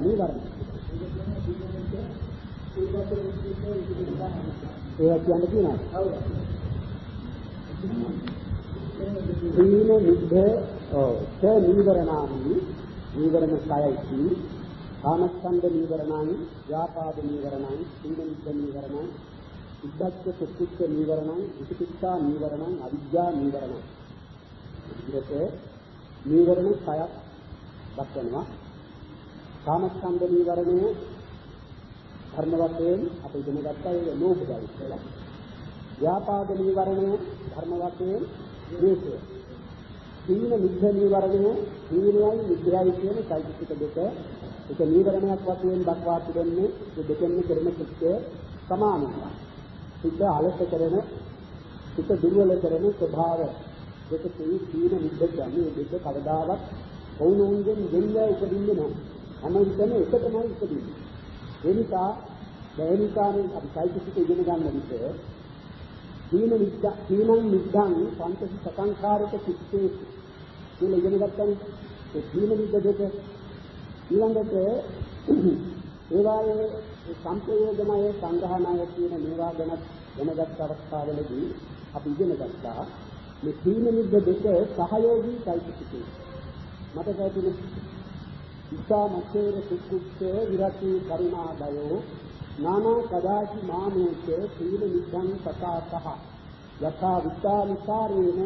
නීවරණ. ඒ කියන්නේ කියනවා. සීන නිද්ද ඔව් ස නීවරණානි නීවරණ සයයි කාමස්කන්ධ නීවරණානි ව්‍යාපාද නීවරණානි සීන නිද්ද නීවරණානි ඉද්දච්ච කුච්ච නීවරණං විචිකිච්ඡා නීවරණං අවිජ්ජා නීවරණං විදිහට නීවරණ සයක් දක්වනවා කාමස්කන්ධ නීවරණය ධර්ම වශයෙන් අපි ඉගෙන ගත්තා ඒක ලෝභයයි කියලා. ව්‍යාපාද නීවරණය ධර්ම වශයෙන් ද්වේෂය. සීල නිද්ධ නීවරණය සීලයයි නිද්ධයයි කියන চৈতසික දෙක ඒක නීවරණයක් වශයෙන් දක්වා තිබෙන්නේ මේ දෙකෙන් කරන කෘත්‍ය සමානයි. සිත අලස කරන සිත දුර්වල කරන ස්වභාව දෙක තේ සීන නිද්ධ කියන්නේ දෙක කවදාවත් වුණුන්ගෙන් දෙන්න උපදින්නේ නැහැ. හැමෝටම එකටමයි ඉපදෙන්නේ. ඒ නිසා දෛනිකාරේ අපි සායිතික ඉගෙන ගන්න විදිහ දීන නිද්ද දීනං නිද්දං පංච සකංකාරක සිත්තේ කියලා ඉගෙන ගත්තම ඒ දීන නිද්ද දෙක ඊළඟට ඒවායේ සම්ප්‍රයෝගමය සංග්‍රහණය කියන මේවා ගැන දැනගත් අවස්ථාවලදී අපි ඉගෙන ගත්තා. මේ දීන නිද්ද දෙක සහයෝගී සායිතිකේ මට ගැටුනේ ඉස්සා මච්චේර සුක්කුච්චේ විරති කරුණාදයෝ නානා කදාචි මානෝචේ සීල නිද්ධං සතාතහ යථා විචාරිකාරේන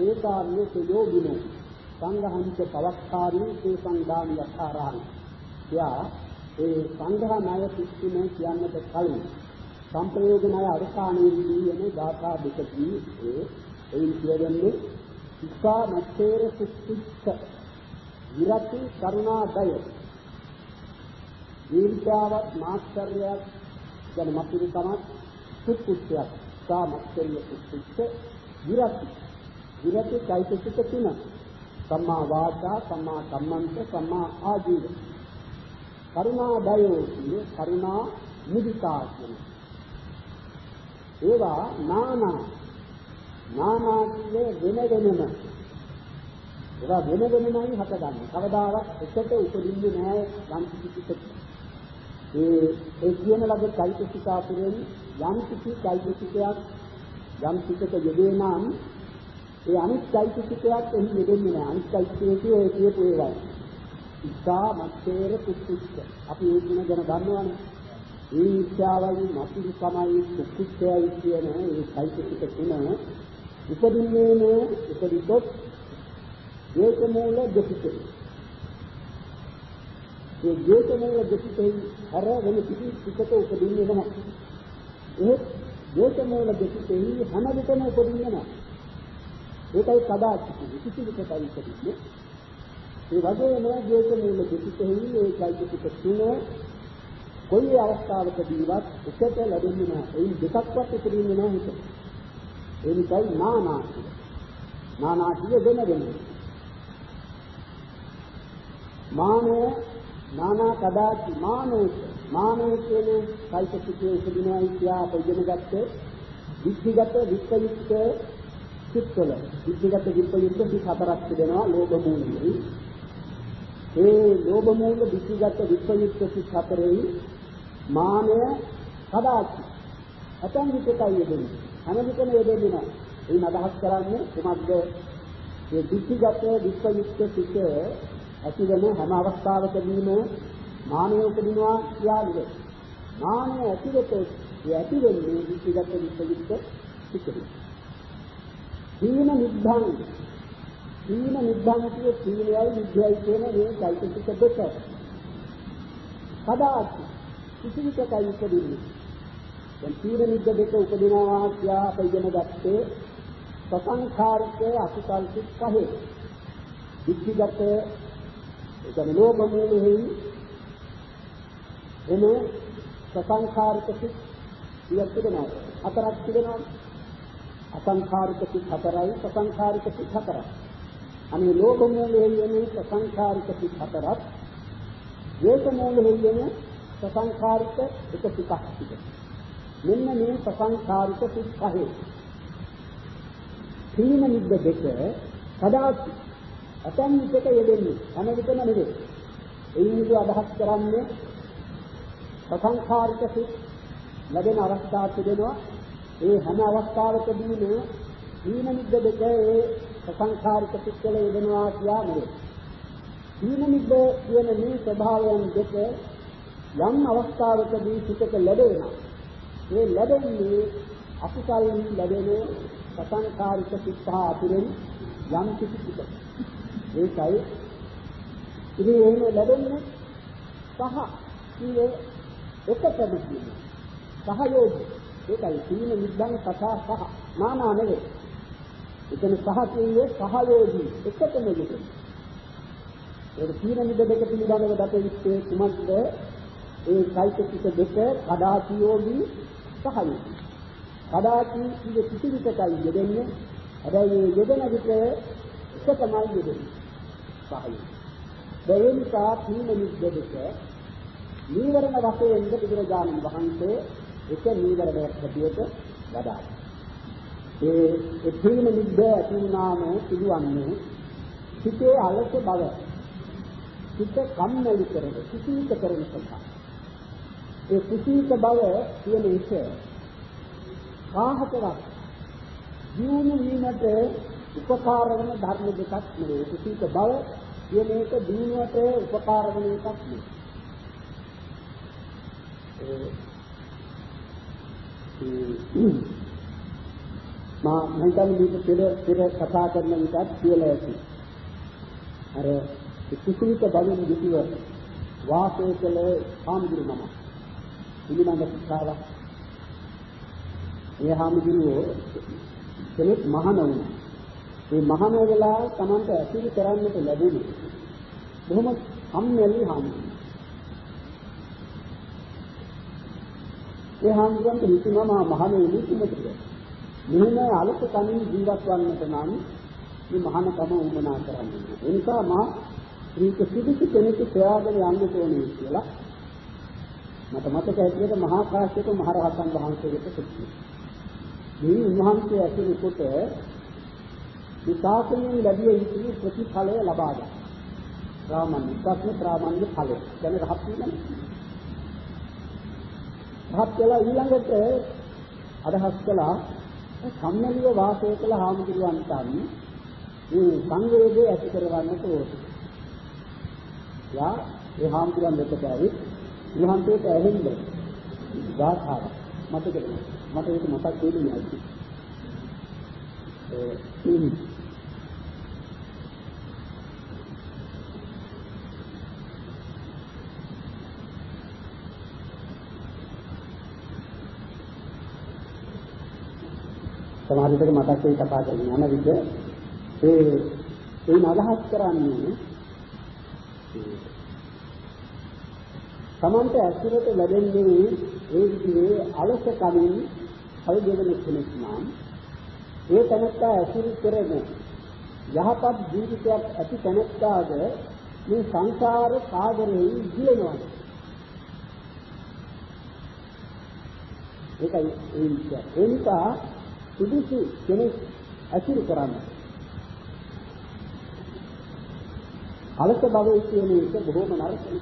ඒකාර්ය සයෝගිනෝ. සංඝහන්ත පවක්කාරී තේ සංදාන යථාරහං යා ඒ සංඝහ ණය පිටින කියන්නට කලින් සංප්‍රයෝග ණය අරසානයේදී යන ධාතා දෙකදී ඒ එයින් කියවෙන්නේ ඉස්සා මච්චේර සුක්කුච්ච විරති කරුණාදය ඊර්ෂාවත් මාත්‍තරයක් ගැන මතුරු තමත් සුක්කුච්චයක් සා මත්කරිය සුක්කුච්ච විරති. විරති চৈতසික තුන. සම්මා වාචා සම්මා කම්මන්ත සම්මා ආජීව. කරුණාදයෝ කියේ කරුණා මුදිතා කියන. ඒවා නානා. නානා කියේ වෙන වෙනම ඒවා වෙන වෙනමයි හටගන්නේ. කවදාවත් එකට උපදින්නේ නැහැ යම් කිසි පිටක. ඒ ඒ කියන ලද චෛතසික අතුරෙන් යම් කිසි චෛතසිකයක් යම් පිටක යෙදේ නම් ඒ අනිත් චෛතසිකයක් එහි යෙදෙන්නේ නැහැ. අනිත් චෛතසිකයේ ඒ කියපු ඒවා. ඉස්සා මත්තේර කුක්කුච්ච. අපි ඒ කියන ගැන දන්නවනේ. ඒ ඉස්යාවයි මතින් තමයි කුක්කුච්චයයි කියන ඒ චෛතසික තුන උපදින්නේ නේ උපදිතොත් ඒක මූල දෙපිටේ. ඒ ඒක මූල දෙපිටේ අර වෙන කිසි පිටක උපදින්නේ නැහැ. ඒ ඒක මූල දෙපිටේ හැම විටම උපදින්නේ නැහැ. ඒකයි කදාචිත කිසි විටකයි උපදින්නේ. ඒ වගේම ඒක මූල දෙපිටේ ඒ চৈতසික තුන කොයි අවස්ථාවකදීවත් එකට ලැබෙන්නේ නැහැ. එයින් දෙකක්වත් උපදින්නේ නැහැ හිත. ඒ නිසායි නානා නානා කිය වෙන වෙනවා. මානය නානා කදාති මානෝච. මානෝ කියන කල්පසිතේ උපදිනවායි කියා අප ඉගෙන ගත්තේ විද්ධිගත විප්‍රයුක්ත චිත්තවල විද්ධිගත විප්‍රයුක්ත සිත් හතරක් තිබෙනවා ලෝභ මූලෙයි. ඒ ලෝභ මූල විද්ධිගත විප්‍රයුක්ත සිත් හතරෙහි මානය කදාති ඇතන් විකටයි යෙදෙන්නේ. හැම විටම යෙදෙන්නේ නැහැ. එයින් අදහස් කරන්නේ කුමක්ද? මේ විද්ධිගත විප්‍රයුක්ත සිත් ඇති වෙන හැම අවස්ථාවකදීම මානය උපදිනවා කියන්නේ. මානය ඇතිවෙත ඒ ඇති වෙන්නේ විචිගත විචිත පිටුයි. සීන නිබ්බං සීන නිබ්බං කියේ සීලයයි විද්‍යයි කියන මේ চৈতසික දෙක. කදාත් කිසිවිටකයි උපදින්නේ. දැන් සීන නිබ්බ දෙක උපදිනවා කියා අප ඉගෙන ගත්තේ සසංඛාරික අකුසල් සිත් පහේ. විචිගත ඒ කියන්නේ ලෝභ මූලෙහි එන සසංඛාරික සිත් ඉයක් තිබෙනවා. හතරක් තිබෙනවා. අසංඛාරික සිත් හතරයි සසංඛාරික සිත් හතරයි. අනේ ලෝභ මූලෙහි එන සසංඛාරික සිත් හතරක් ද්වේෂ මූලෙහි එන සසංඛාරික එක සිතක් තිබෙනවා. මෙන්න මේ සසංඛාරික සිත් පහේ සීන නිද්ද දෙක කදාති ඇතන් විටක යෙදෙන්නේ හැම විටම නෙවෙයි. එයින්දු අදහස් කරන්නේ ප්‍රසංඛාරික සිත් ලැබෙන අවස්ථා තිබෙනවා. ඒ හැම අවස්ථාවකදීම දීන නිද්ද දෙක ඒ ප්‍රසංඛාරික සිත් වල යෙදෙනවා කියා නෙවේ. දීන නිද්ද කියන මේ ස්වභාවයන් දෙක යම් අවස්ථාවකදී සිතට ලැබෙනවා. ඒ ලැබෙන්නේ අකුසල්හි ලැබෙන ප්‍රසංඛාරික සිත් හා අතුරෙන් යම් කිසි සිතක්. ඒකයි. ඉතින් එහෙම ලැබෙන්නේ සහ කීවේ එකතම කියන්නේ සහයෝගී ඒකයි සීන නිබ්බන් කතා සහ නානා නෙවේ එතන සහ කියන්නේ සහයෝගී එකතම යෙදෙන ඒක සීන නිබ්බ දෙක පිළිබඳව දත යුත්තේ කුමක්ද? ඒ চৈতසික දෙක කඩාතියෝගී සහයෝගී කඩාති කියේ කිසි විටකයි යෙදෙන්නේ. හැබැයි මේ යෙදෙන විට එක තමයි යෙදෙන්නේ. සහයෝගී ඒ නිසා සීන නිබ්බ දෙක නීවරණ වශයෙන් බුදුරජාණන් වහන්සේ එක නීවරණයක් හැටියට වදාළා. ඒ එතීන නිද්ද ඇතිවනාම පිළිවන්නේ සිතේ අලස බව. සිත කම්මැලි කරන, කුසීත කරන සතා. ඒ කුසීත බව කියන එක කාහකවත් ජීවු වීමට උපකාර වන ධර්ම දෙකක් නෙවෙයි. කුසීත බව කියන එක දිනුවට උපකාර වන එකක් නෙවෙයි. මා මම හිතන්නේ මේක පෙර පෙර කතා කරන විටත් කියලා ඇති. අර කුසීත බලින් යුතුව වාසය කළ ආම්දුරු නම. පිළිමඟ ශික්ෂාවක්. ඒ ආම්දුරුවෝ කෙනෙක් මහාන වුණා. ඒ මහාන වෙලා Tamanට ඇසිරි කරන්නට ලැබුණේ. බොහොම සම්මෙලි ආම්දුරු. ඒ හාමුදුරන්ට හිතුණා මා මහණෙනි කුමකද? මෙහෙම අලුත් කමින් ජීවත් වන්නට නම් මේ මහානකම උමනා කරන්නේ. ඒ නිසා මා ශ්‍රී කිසිදු කෙනෙකු සොයාගෙන යන්න ඕනේ කියලා මට මතක ඇටියට මහා කාශ්‍යප මහ රහතන් වහන්සේට සිටිනවා. මේ උන්වහන්සේ ඇතුළු කොට විපාකයෙන් ලැබිය යුතු ප්‍රතිඵලය ලබා ගන්න. රාමන් විපාකේ ප්‍රාමාණික ඵලය. දැන් රහත් වෙනවා. රහත් වෙලා ඊළඟට අදහස් කළා සම්මලිය වාසය කළ හාමුදුරුවන්ට මේ සංවේගය ඇති කරවන්නට ඕනේ. යා ඒ හාමුදුරුවන් දෙකට ඇවිත් උන්වහන්සේට ඇහෙන්න ගාථාව මතකද මට ඒක මතක් වෙන්නේ නැහැ. ඒ සමහර විටක මතක් වෙයි කතා කරන යන විට. ඒ ඒ අදහස් කරන්නේ තමන්ට ඇසුරට ලැබෙන්නේ ඒ විදිහේ අලස කමින් අවදෙන කෙනෙක් නම් ඒ තනත්තා ඇසුරු කරන යහපත් ජීවිතයක් ඇති තනත්තාද මේ සංසාර සාගරේ ඉහිලෙනවා ඒකයි ඒ නිසා සුදුසු කෙනෙක් ඇසුරු කරන්න. අලස භවයේ කියන එක බොහොම නරකයි.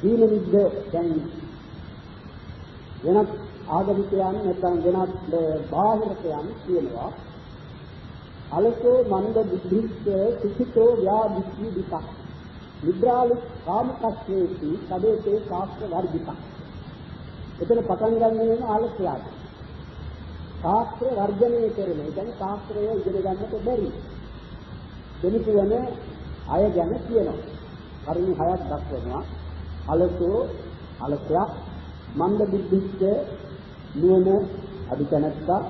දීන නිද්ද දැන් වෙනත් ආගමිකයන් නැත්නම් වෙනත් බාහිරකයන් කියනවා අලසෝ මන්ද බුද්ධිස්ස සුඛිතෝ ව්‍යාධිච්චි විපක් නිද්‍රාලි කාමකස්සේති සදේතේ ශාස්ත්‍ර වර්ධිත. එතන පටන් ගන්න ආලසයාට. ශාස්ත්‍ර වර්ජනය කරන. ඒ කියන්නේ ශාස්ත්‍රය ඉගෙන ගන්නට බැරි. දෙනිසු වෙන අය ගැන කියනවා. කරුණු හයක් දක්වනවා. අලසෝ අලසයක් මන්ද බුද්ධිච්ච නුවණ අධිකනත්තා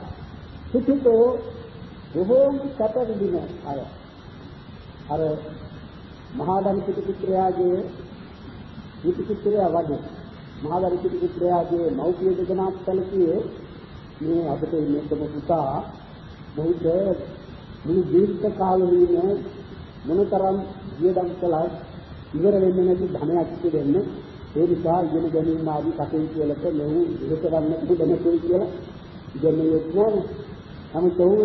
සුඛිතෝ බොහෝම සැප විඳින අය. අර මහා දනිත පුත්‍රයාගේ දීප පුත්‍රයා වගේ මහා දනිත පුත්‍රයාගේ මෞපිය දෙදෙනාත් සැලකුවේ මේ අපිට ඉන්නකම පුතා මොහොත මුළු ජීවිත කාලෙම මොනතරම් වියදම් කළත් ඉවර වෙන්නේ නැති ධනයක් දෙන්නේ ඒ නිසා ඉගෙන ගැනීම ආදී කටයුතු වලට මෙහු ඉහත ගන්න දෙන්නේ කියලා ඉගෙනියෙත් නෑ නමුත් ඔහු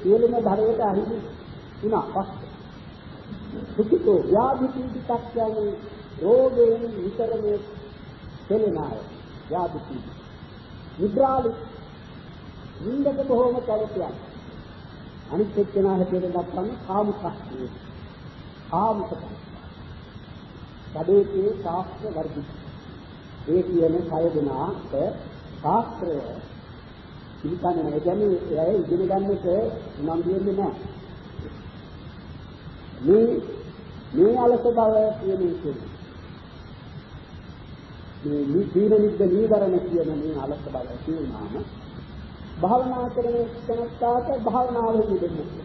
සියලුම ධර්මයට අහිමි වුණා. පස්සේ සුඛිතෝ ව්‍යාධි පීඩිතක් කියන්නේ රෝගයෙන් විතරම පෙළෙන අය. යාදුති නිද්‍රාලු නින්දක බොහෝම කලකියක් අනිත් එක්කෙනා හැටියට දක්වන්නේ කාමුකස්තිය කාමුකත සදේකේ ශාස්ත්‍ර වර්ධිත ඒ කියන කය දෙනාට ශාස්ත්‍රය පිළිගන්නේ නැහැ. කියන්නේ එය ඉගෙන ගන්නට උනම් දෙන්නේ නැහැ. මේ මේ අලස බව කියන එක. මේ නිදීන නිද්ද නීවරණ කියන මේ අලස බව කියනවාම භාවනා කරන කෙනෙක්ට භාවනාවෙ නිදෙන්නේ.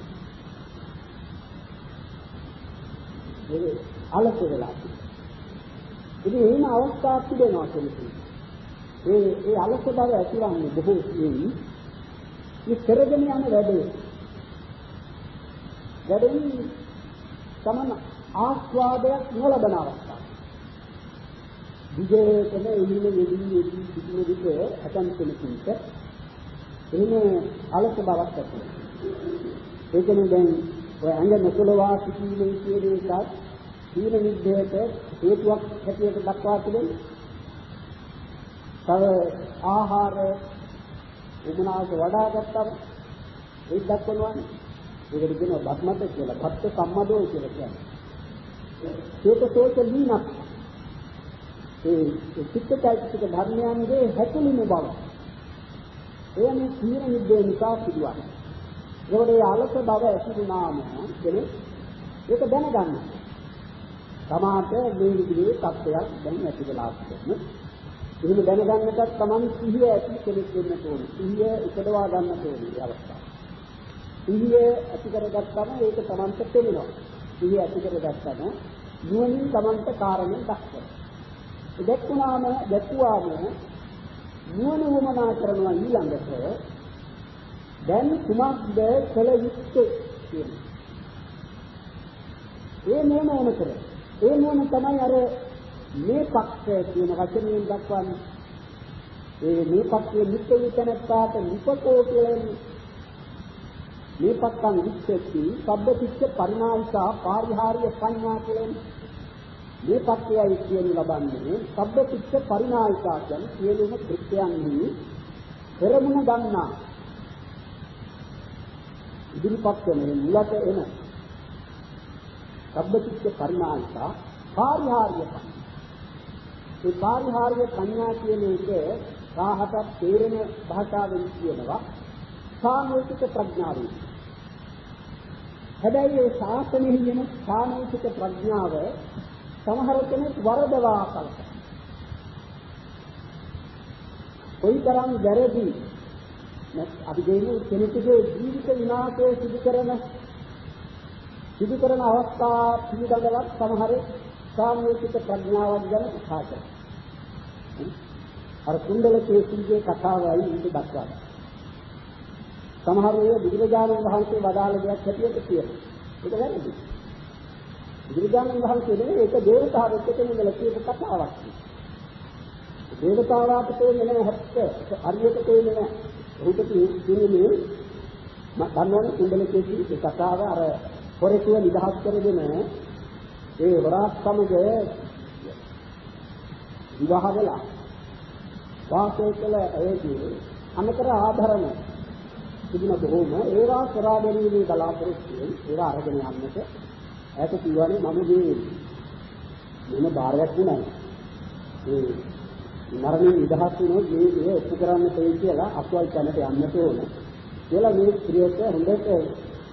ඒ අලස වෙලා. ඉතින් එහෙම අවස්ථාවක් තිබෙනවා කෙනෙකුට. ඒ ඒ අලස බව ඇතිවන්නේ බොහෝ සෙයින් මේ කරගෙන යන වැඩේ. වැඩෙන් තමන් ආස්වාදයක් නොලබන අවස්ථාව. විජේතන එළින යෙදී යෙදී සිටින විට අතන් කෙනෙකුට එහෙම අලස බවක් ඇති වෙනවා. ඒ කියන්නේ දැන් ඔය ඇඟ නොසලවා සිටීමේ කියන එකත් සීල නිද්දේට හේතුවක් හැටියට දක්වා තිබෙනවා. තව ආහාර උමනාවට වඩා ගත්තම ඒක දක්වනවානේ. ඒකට කියනවා බත්මත කියලා. බත්ත සම්මදෝ කියලා කියන්නේ. ඒක තෝක දීනක්. ඒ චිත්තචෛතසික ධර්මයන්ගේ හැකලින බව. එය මේ සීල නිද්දේ නිසා සිදුවන්නේ. ඒකට ඒ අලස බව ඇති වුණාම කෙනෙක් ඒක දැනගන්න. තමාට මේ විදිහේ තත්ත්වයක් දැන් ඇති වෙලා තිබෙනවා. එහෙම දැනගන්නටත් Taman සිහිය ඇති කෙනෙක් වෙන්න ඕනේ. සිහිය උපදවා ගන්න ඕනේ මේ අවස්ථාව. සිහිය ඇති කරගත්තම ඒක Tamanට පෙනෙනවා. සිහිය ඇති කරගත්තම නුවණින් Tamanට කාරණේ දක්වනවා. ඒ දැක්ුණාම දැක්ුවාම නුවණ වමනා කරනවා ඊළඟට දැන් කුමක්ද කළ යුත්තේ කියන්නේ. ඒ නෝන ඕන කරේ. ඒ නෝන තමයි අර මේ පක්ෂය කියන වචනයෙන් දක්වන්නේ ඒ මේ පක්ෂයේ නිත්‍ය විතනත්තාට නිපකෝ කියන්නේ මේ පක්කන් විච්ඡති සබ්බතිච්ච පරිණාමිකා පාරිහාර්ය සංඥා කියන්නේ මේ පක්ෂයයි කියන ලබන්නේ සබ්බතිච්ච පරිණාමිකා කියන්නේ සියලුම කෘත්‍යයන්හි පෙරමුණ ගන්නා ඉදිරිපත් වෙන මුලට එන සබ්බතිච්ච පරිණාමිකා පාරිහාර්ය සංඥා ඒ පාරිහාර්ය සංඥා කියන එක රාහතක් තේරෙන භාෂාවෙන් කියනවා සාමූහික ප්‍රඥාවෙන්. හැබැයි ඒ ශාසනයෙහි වෙන සාමූහික ප්‍රඥාව සමහර කෙනෙක් වරදවා කලක. කොයිතරම් වැරදි අපි කියන්නේ කෙනෙකුගේ ජීවිත විනාශය සිදු කරන සිදු කරන අවස්ථා පිළිබඳව සමහර සාමූහික ප්‍රඥාවක් ගැන කතා කරනවා. අර කුණ්ඩල කේසීගේ කතාවයි ඉඳ දක්වනවා. සමහර අය බුදුරජාණන් වහන්සේ වදාළ දෙයක් හැටියට කියනවා. ඒක වැරදි. බුදුරජාණන් වහන්සේ නෙවෙයි ඒක දේවතාවෙක් එක්ක මුදල කියපු කතාවක්. දේවතාවාට තේන්නේ නැහැ හැත්ත. හරියට තේන්නේ නැහැ. ඔහුට කියන්නේ මම දන්නවනේ කුණ්ඩල කේසීගේ කතාව අර හොරෙකුව නිදහස් කරගෙන ඒ වරාත් සමග විවාහ වෙලා වාසය කළ ඇයගේ අමතර ආභරණ තිබුණ බොහෝම ඒවා සොරා ගැනීමේ බලාපොරොත්තුවෙන් ඒවා අරගෙන යන්නට ඈත කියවනේ මම මේ මොන බාරයක් වුණා. ඒ මරණය නිදහස් වුණොත් මේ ඒ ඔප්පු කරන්න තේ කියලා අසවල් තැනට යන්නට ඕන. කියලා මේ ස්ත්‍රියට හොඳට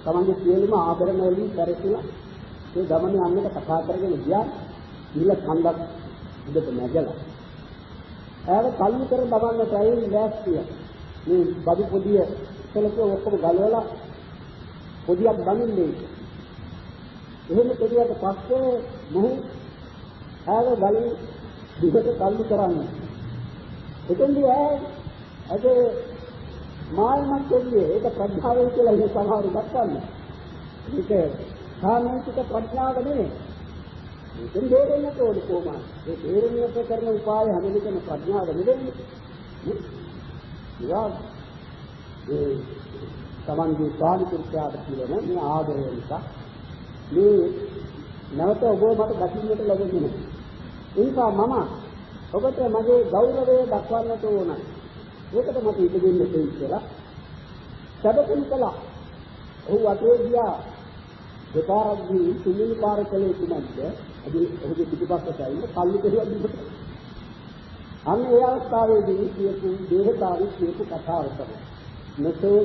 තමන්ගේ සියලුම ආභරණ වලින් පරිසුණා ඒ ගමනේ යන්නට කතා කරගෙන ගියා. ඉහළ කන්දක් උඩට නැගලා. ඈව කල්ලි කර දවන්නට ඇයි ලෑස්තිය මේ බඩු පොදිය සලක ඔක්කොම ගලවලා පොදියක් බඳින්නේ එහෙම පොදියට පස්සේ මොහු ඈව ගලින් දිගට කල්ලි කරන්නේ එතෙන්දී ඈ අද මායමක් කියන්නේ ඒක ප්‍රඥාවෙන් කියලා ඉතින් සමහරව දක්වන්නේ ඒක සාමූහික ප්‍රඥාව නෙමෙයි ඒකෙන් දෙරෙන්නට ඕන කොහොමද? ඒ දෙරෙන්නට කරන උපාය හැම විටම ප්‍රඥාව නෙවෙයි. ඉතින් ඒ තමන්ගේ ස්වාමි පුරුෂයාට කියන මේ ආදරය නිසා මේ නැවත ඔබ මට දකින්නට ලැබෙන්නේ නැහැ. ඒ නිසා මම ඔබට මගේ ගෞරවය දක්වන්නට ඕන. ඒකට මට ඉඩ දෙන්න දෙයි කියලා. සැබකම් කළා. ඔහු අතේ ගියා දෙපාරක් දී තුන්වෙනි පාර කලේ කුමක්ද? අද ඔහුගේ පිටපස්සට ඉන්න කල්ලි කෙරුවා දිබට. අන්න ඒ අවස්ථාවේදී කියපු දේහතාවි කියපු කතාව තමයි. නසෝ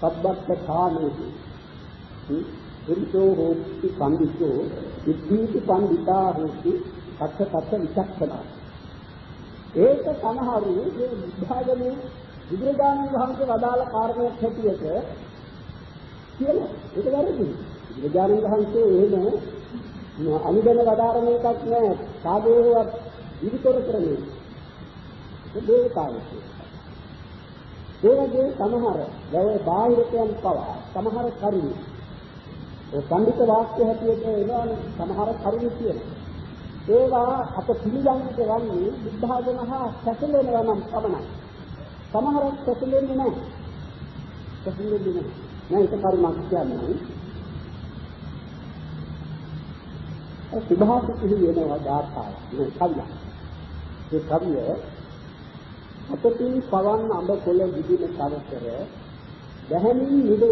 සබ්බත් ථානේති. පුරිසෝ හෝති පඬිතෝ විද්ධීති පඬිතා හෝති කච්ච කච්ච විචක්ෂණා. ඒක සමහරු මේ විභාගනේ බුදුරජාණන් වහන්සේ වදාළ කාරණයක් හැටියට කියලා ඒක වැරදි. බුදුරජාණන් වහන්සේ එහෙම අනුදැන වදාරන එකක් නෑ. සාදේවත් ඉදිකර කරන්නේ. ඒ දේවතාවෙක්. ඒ වගේ සමහර වැය බාහිරයන් පවා සමහර කරුණු ඒ පඬිත වාක්‍ය හැටියට එනවානේ සමහර කරුණු කියනවා. ඒවා අප පිළිගන්නට වන්නේ බුද්ධ හා සැකලෙනවා නම් පමණයි. සමහරක් සැකලෙන්නේ නැහැ. සැකලෙන්නේ නැහැ. නෑ ඒක කරුණක් කියන්නේ. ඒ සුභාසිතෙහි වෙනවා ධාතාව. මේ කවිය. ඒ කවිය අතපින් පවන් අඹ කොළ විදින කවතර දැහැමින් නිද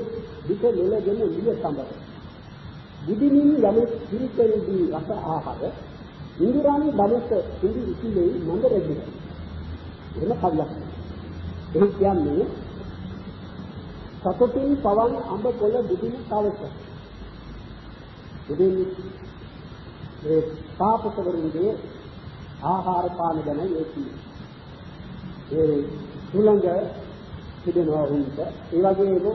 වික නෙලගෙන නිය සම්බර. විදිමින් යමෙක් පිරිතෙන්දී රස ආහාර ඉන්ද්‍රානි බමස ඉන්දි ඉතිලේ මන්ද රැගෙන. එහෙම කවියක්. ඒ කියන්නේ සතුටින් පවන් අඹ කොළ බුදින කවස. ඉතින් ඒ පාපකවරුන්ගේ ආහාර පාන ගැන ඒකී. ඒ සුළඟ තිබෙනවා උන්ට. ඒ වගේම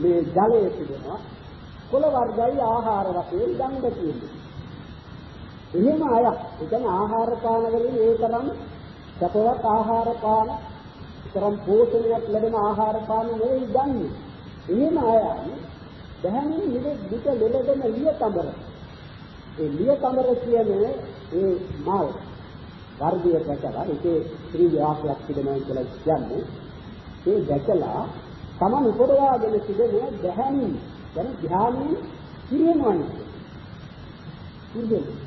මේ ජලය තිබෙනවා. කොළ වර්ගයි ආහාර වශයෙන් ගන්න තියෙනවා. එහෙම අය ඒ කියන්නේ ආහාර පාන වලින් ඒ තරම් සපවත් ආහාර පාන තරම් පෝෂණයක් ලැබෙන ආහාර පාන නෙවෙයි ගන්නේ. එහෙම අය දැහැමින් නිද පිට ලෙලදෙන ලිය කඹර. ඒ ලිය කඹර කියන්නේ ඒ මල් වර්ගය දැකලා ඒකේ ත්‍රි ව්‍යාසයක් තිබෙනවා කියලා කියන්නේ ඒ දැකලා තමන් උපදවාගෙන තිබෙන දැහැමින් දැන් ධ්‍යානෙ පිරිනවන්නේ. පිරිනවන්නේ.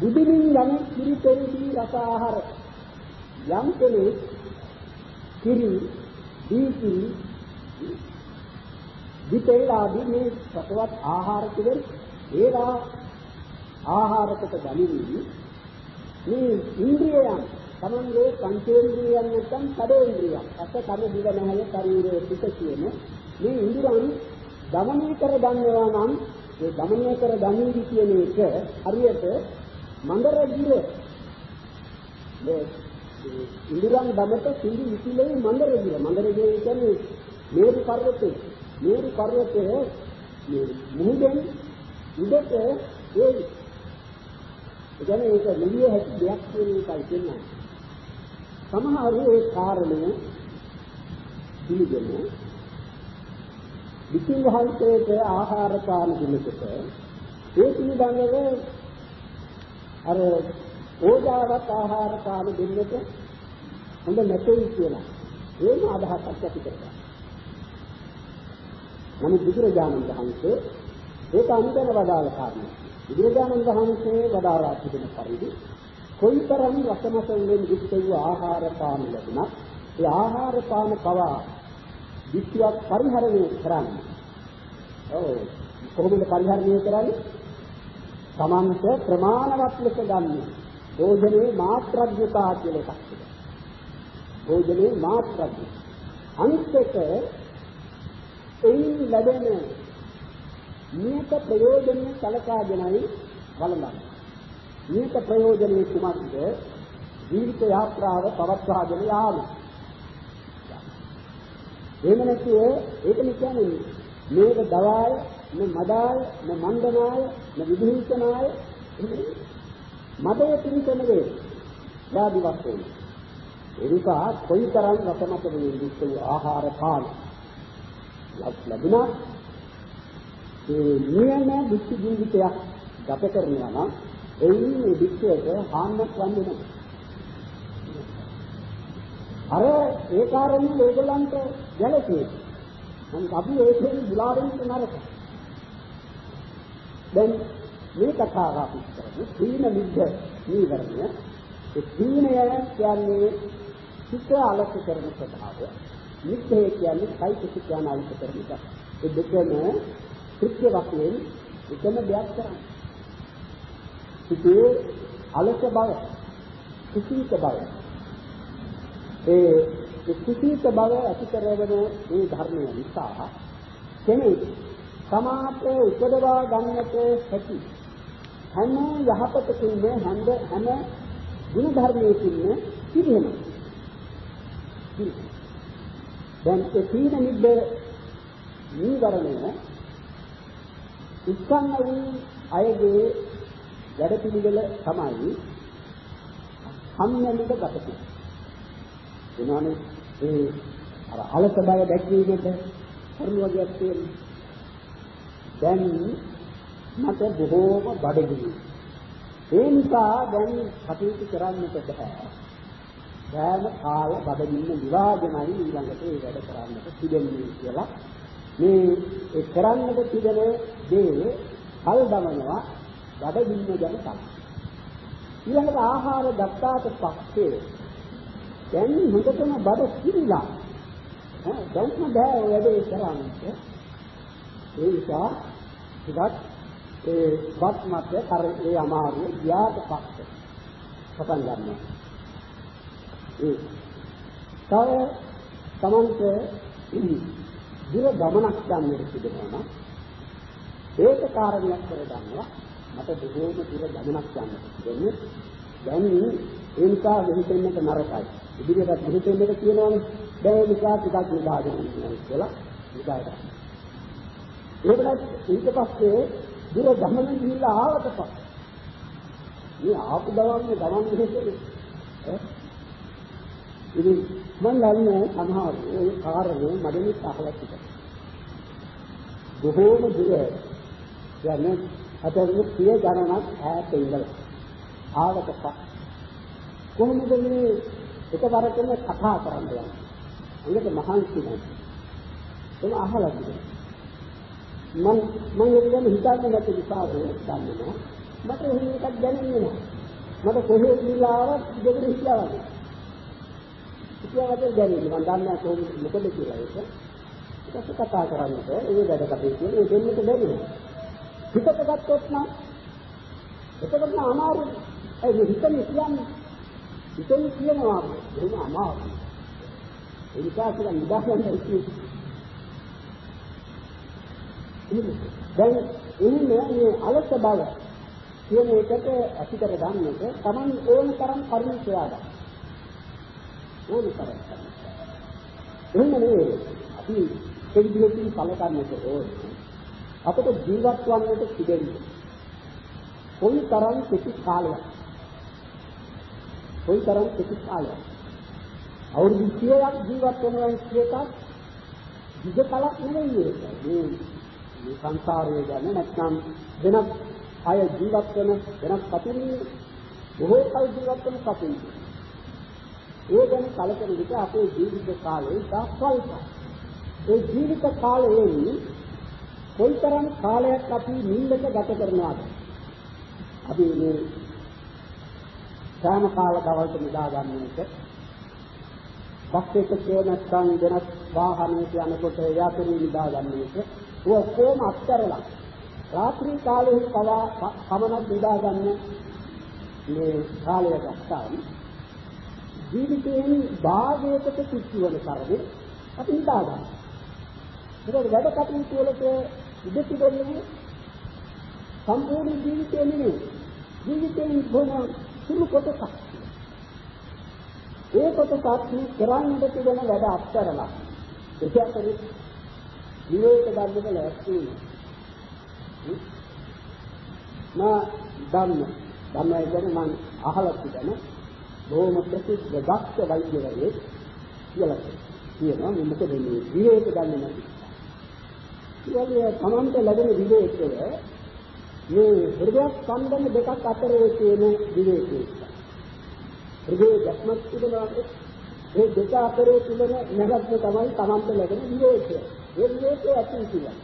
බුදුමින් යම් කිරිතෙරිදී රස ආහාර යම් කෙනෙක් කිරි දීති විතේලාදී මේ සතවත් ආහාර කිවල ඒවා ආහාරකට ගනිවි මේ ඉන්ද්‍රියයන් තමන්ගේ පංචේන්ද්‍රියයන් නැත්නම් පදේන්ද්‍රියයන් අත කන දිව නැහැල ශරීරයේ පිට කියන මේ ඉන්ද්‍රියන් දමනය කර ගන්නවා නම් ඒ දමනය කර ගනිවි කියන එක හරියට මන්දරගිර මේ ඉන්දිරන් දමත සිඳි විසිලේ මන්දරගිර මන්දරගිර කියන්නේ මේරු පර්වතේ මේරු පර්වතයේ මේ මුහුදෙන් උඩට ඒ කියන්නේ ඒක නිවිය හැකි දෙයක් කියන එකයි කියන්නේ. සමහර ඒ කාරණය පිළිගෙන විසින් වහන්සේට ආහාර පාන දෙනකොට ඒ පිළිබඳව අර ඕජාවත් ආහාර පාන දෙන්නට හොඳ නැtei කියලා. ඒම අදහසක් ඇති කරගන්න. නමුත් බුදුරජාණන් වහන්සේ ඒක අනුදැන වදාළ කාරණා. බුදුරජාණන් වහන්සේ වදාරා තිබෙන පරිදි කොයිතරම් රසමස වලින් යුක්ත වූ ආහාර පාන ලැබුණත් ඒ ආහාර පාන පවා විශ්වත් පරිහරණය කරන්නේ. ඔව් කොහොමද පරිහරණය කරන්නේ? තමන්ට ප්‍රමාණවත් ලෙස ගන්න. භෝජනේ මාත්‍රඥතා කියලා එකක් තිබෙනවා. භෝජනේ මාත්‍රඥ. අනිත් එක එයින් ලැබෙන නියත ප්‍රයෝජනෙ සලකාගෙනයි වළඳන්නේ. නියත ප්‍රයෝජනෙ කුමක්ද? ජීවිත යාත්‍රාව පවත්වාගෙන යාම. එහෙම නැතිව ඒකනේ කියන්නේ මේක දවාය න මදාය න මණ්ඩනාය න විභීෂණාය මදය පිළිසන වේ යාදි වස්තුන් එනිසා කොයිතරම් රසමත වේ විශ්ව ආහාර පාන ලැබුණා. ඒ නියම දුක්ඛ ජීවිතයක් ගත කරනවා නම් එයින් මේ දුක්ඛයට හාන්නක් වන්නේ නැහැ. අර ඒ කාරණේ ඒගොල්ලන්ට ගැලපේ. නමුත් අපි ඒකෙන් බුලාවෙන්න නරකයි. දැන් මේ කතාව අපි කරන්නේ සීන නිද්ද නීවරණය ඒ සීනය කියන්නේ සිත අලස කරන ස්වභාවය නිද්දේ කියන්නේ කයික කියන අලස කරන එක ඒ දෙකම කෘත්‍ය වශයෙන් එකම දෙයක් කරන්නේ සිතේ අලස බව කුසීත බව ඒ කුසීත බව ඇති කරවන මේ ධර්මය නිසා කෙනෙක් සමාත උපදවා ගන්නට හැකි හැම යහපතකින්ම හැම හැම ගුණ ධර්මයකින්ම පිළිහෙනවා. දැන් ඒ සීන නිබ්බ නීවරණය උත්සන්න වූ අයගේ වැඩ පිළිවෙල තමයි සම්මලිත ගතකේ. එනවානේ ඒ අර අලස බය දැක්වීමට කරුණු වගේක් තියෙනවා. දැන් මට බොහෝම බඩගිනි. ඒ නිසා දැන් කටයුතු කරන්නට බෑ. සෑම කාල බඩගින්න නිවාගෙනයි ඊළඟට ඒ වැඩ කරන්නට තිබෙන්නේ කියලා මේ ඒ කරන්නට තිබෙන දේ කල් දමනවා බඩගින්න ගැන තමයි. ඊළඟට ආහාර ගත්තාට පස්සේ දැන් හොඳටම බඩ කිරිලා. ඈ දැන්ම බෑ ඔය වැඩේ කරන්නේ. ඒ නිසා ටිකක් ඒ වත් මත කර ඒ අමාරු යාද පක්ෂ පටන් ගන්නවා. ඒ තව තමන්ට දුර ගමනක් යන්නට සිදුවනවා නම් ඒක කාරණයක් කරගන්නවා. මට බොහෝම දුර ගමනක් යන්නට සිදුවෙන්නේ දැන් ඒ නිසා වෙහිතෙන්නට නරකයි. ඉදිරියට වෙහිතෙන්නට කියනවනේ. දැන් ඒ නිසා ටිකක් නිදාගෙන ඉන්නවා කියලා නිදාගන්න ඒකත් ඊට පස්සේ දුර ගමන ගිහිල්ලා ආවට පස්සේ මේ ආපු දවන්නේ ගමන් දෙන්නේ ඈ? ඉතින් මම දන්නේ සමහර ඒ කාරණේ මඩෙනිත් අහලා තිබෙනවා බොහෝම දුර. යන්නේ අතරින් සිය ගණනක් ඈත ඉඳලා ආවට පස්සේ කොහොමද මේ එකවරටම කතා කරන්න යන්නේ ඒකට මහන්සි නැහැ ඒක අහලා තිබෙනවා මම මම ඒක ගැන හිතන්නේ නැති නිසා දන්නවා. මට එහෙම එකක් දැනෙන්නේ නැහැ. මට කොහේ ගිහලා ආවත් දෙකට හිතලා වගේ ඉතියාවට දැනෙන්නේ. මම දන්නේ නැහැ කොහොමද මොකද කියලා ඒක. ඊට කතා කරන්නට ඒ වැඩ කටයුතු ඒ දෙන්නට බැරිනේ හිතට ගත්තොත් නම් එතකොට නම් අමාරුයි ඒ හිතන්නේ කියන්නේ හිතන්නේ කියනවා එහෙම අමාරුයි ඒ නිසා කියලා නිදාගන්න ඉන්නේ දැන් ඉන්නේ මේ අලස බව කියන එකට ඇති කර ගන්නට Taman ඕන තරම් කරුණු සොයා ගන්න. ඕන තරම්. එහෙම නෙවෙයි. අපි ඒ විදිහකින් කලකන්නට ඕනේ. අපට ජීවත් වන්නට තිබෙන්නේ. කොයි තරම් කෙටි කාලයක්. කොයි තරම් කෙටි කාලයක්. අවුරුදු 100ක් ජීවත් වෙනවා කියන එකත් දිග කලක් නෙවෙයි ඒක. මේ මේ සංසාරය ගැන නැත්නම් වෙනත් අය ජීවත් වෙන වෙනත් කතුරු බොහෝ කල් ජීවත් වෙන කතුරු. ඒ ගැන කලකන විට අපේ ජීවිත කාලය සාස්වල්පයි. ඒ ජීවිත කාලයේ කොයිතරම් කාලයක් අපි නිින්දක ගත කරනවද? අපි මේ සාම කාල දවල්ට නිදා ගන්න එක බස් එකේ නැත්නම් වෙනත් වාහනයක යනකොට යතුරු නිදා ගන්න එක ඔක්කොම අත්තරලා රාත්‍රී කාලේ පවා පමණක් නිදා ගන්න මේ කාලය ගත්තාම ජීවිතයෙන් භාගයකට කිච්චු වෙන තරමේ අපි නිදා ගන්න. ඒක වැඩ කටයුතු වලට ඉඳ තිබෙන්නේ සම්පූර්ණ ජීවිතය නෙවෙයි. ජීවිතයෙන් බොහොම සුළු කොටසක්. ඒ කොටසක් කරන්නට තිබෙන වැඩ අත්තරලා. ඒක අතරේ විවේක ධර්මක ලැස්ති මා ධම්ම ධම්මයි කියන්නේ මම අහලා තිබෙන බොහොම ප්‍රසිද්ධ දක්ෂ වෛද්‍යවරයෙක් කියලා කියනවා මේ මොකද මේ විවේක ධර්ම නැති. ඉතින් තමන්ට ලැබෙන විවේකය මේ හෘදය ස්පන්දන දෙකක් අතරේ තියෙන විවේකය. හෘදයේ දැක්මක් තිබෙනවා ඒ දෙක අතරේ තිබෙන නැගත්ම තමයි තමන්ට ලැබෙන විවේකය. ඒ විවේකයේ ඇති කියලා.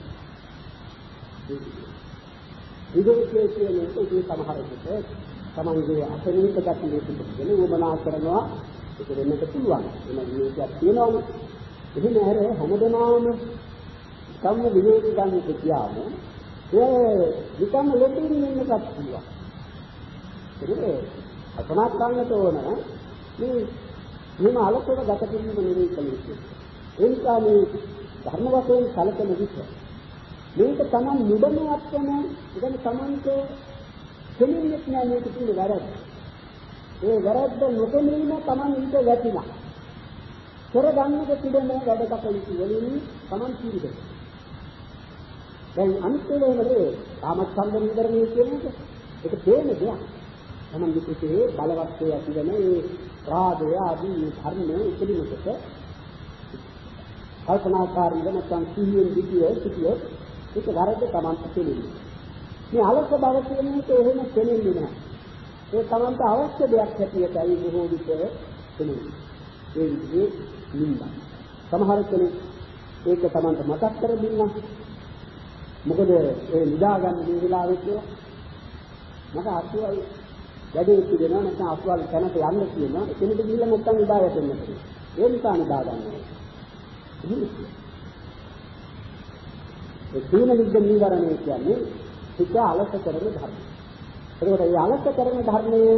විවේකයේ කියන එක ඉතින් සමහරකට තමන්ගේ අසනීප ගතිය පිටගෙන උමනා කරනවා ඒක වෙන්නත් පුළුවන්. එන විවේකයක් තියෙනවනේ. එහෙම හැර හැමදෙනාම සම්ම විවේක ගන්න කියාම ඒ නිකම්ම ලෙඩින් ඉන්නකත් පුළුවන්. ඒක අපනාත් ගන්නට ඕන මේ මෙහෙම අලසව ගත කිරීම නෙවෙයි කලේ. ඒ නිසා මේ ධර්ම වශයෙන් කලකන විට මේක තමන් නිබඳවත් වෙන ඉතින් තමන්ට දෙන්නේ නැහැ මේක තියෙන වැරද්ද. ඒ වැරද්ද නොදැනීම තමන් ඊට වැටිලා. කරගන්නක තිබෙන වැඩ කටයුතු වලින් තමන් පිළිදෙන. දැන් අනිත්‍යවලේ කාමච්ඡන්ද නිවරණය කියන එක ඒක තේම දෙයක්. තමන් විකෘතියේ බලවත්ය ඇතිවෙන ඒ රාගය ආදී ධර්ම ඉදිරියට කල්පනාකාරී වෙන නැත්නම් සිහියෙන් විදියේ සිටියොත් ඒක වැරද්ද තමන්ට තේරෙන්නේ. මේ අලස බව කියන එක එහෙම තේරෙන්නේ නැහැ. ඒ තමන්ට අවශ්‍ය දෙයක් හැටියටයි බොහෝ විට තේරෙන්නේ. ඒ විදිහේ නින්දා. සමහර කෙනෙක් ඒක තමන්ට මතක් කර දෙන්න. මොකද ඒ නිදාගන්න මේ වෙලාවෙත් මට අසුවයි වැඩේ පිළිවෙනවා නැත්නම් අසුවල් තැනට යන්න කියනවා. එතනට ගිහිල්ලා නැත්නම් නිදා වැටෙන්න. ඒ නිසා නිදා ගන්නවා. ඒ සීන නිද්ද නීවරණය කියන්නේ හිත අලස කරන ධර්ම. ඒකට මේ අලස කරන ධර්මයේ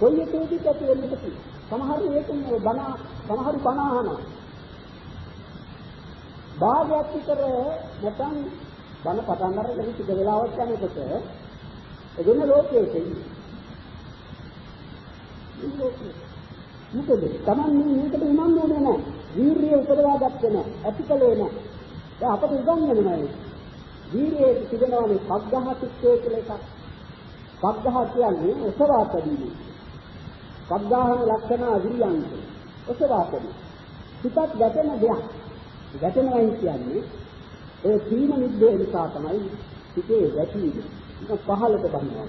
කොයි එකේදීද ඇති වෙන්නේ කියලා. සමහර ඒකනේ බණ සමහර බණ අහනවා. භාගයක් විතර නැත්නම් බණ පටන් ගන්න ටික වෙලාවක් යනකොට එදින ලෝකයේ තියෙන්නේ. මොකද Taman මේකට උනන්දුනේ නැහැ. වීරිය උපදවා ගත්තේ නැහැ. ඇතිකලේ නැහැ. දැන් අපට උගන්වන්නේ නැහැ. වීරියේ තිබෙනවා මේ පග්ඝහ චිත්තය කියලා එකක්. පග්ඝහ කියන්නේ ඔසවා තැබීම. පග්ඝහන ලක්ෂණ අවිරියන්ත. ඔසවා තැබීම. හිතත් ගැටෙන දෙයක්. ගැටෙනවා කියන්නේ ඒ තීන නිද්දේ නිසා තමයි හිතේ ගැටීම. පහළට බහිනවා.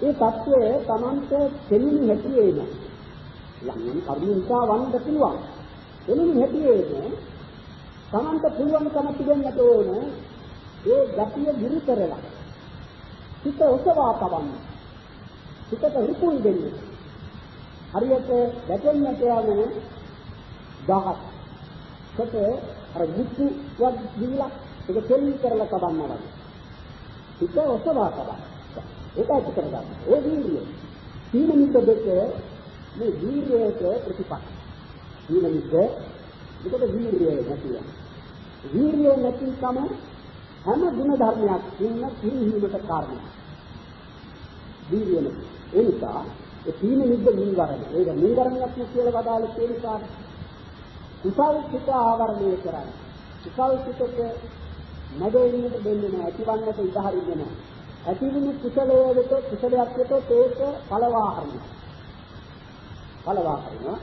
ඒ தත්වය Tamante දෙමිනි හැටියේම යම් කර්මින්සා වන්න පුළුවන්. දෙමිනි හැටියේම Tamante පුළුවන්කම තිබෙන්නට ඕන ඒ ගතිය ගිරි කරලා හිත ඔසවා තවන්න. හිතට රුකුල් දෙන්න. හරියට වැටෙන්නට යන දහස්. කොට අර මුතු වත් දීලා ඒක තෙල් කරලා තබන්නවා. හිත ඔසවා තබන්න. ඒක ඇති කරගන්න. ඒ වීර්යය. සීල මිද්ද දෙක මේ වීර්යයට ප්‍රතිපක්ෂ. සීල මිද්ද ඒකට වීර්යය නැතිව. වීර්යය නැතිකම හැම ගුණ ධර්මයක් ඉන්න පිළිහිමට කාරණා. වීර්යය නැති. ඒ නිසා ඒ සීල මිද්ද නිවරණ. ඒක නිවරණයක් කියලා වදාළ ඒ නිසා කුසල් සිත ආවරණය කරන්නේ. කුසල් සිතට නැදෙන්නට දෙන්නේ නැහැ. ඇතිවන්නට ඉඩ හරින්නේ නැහැ. ඇතිවෙන කුසලයේ වෙත කුසලයක් වෙත ඒක පළවා හරිනවා. පළවා හරිනවා.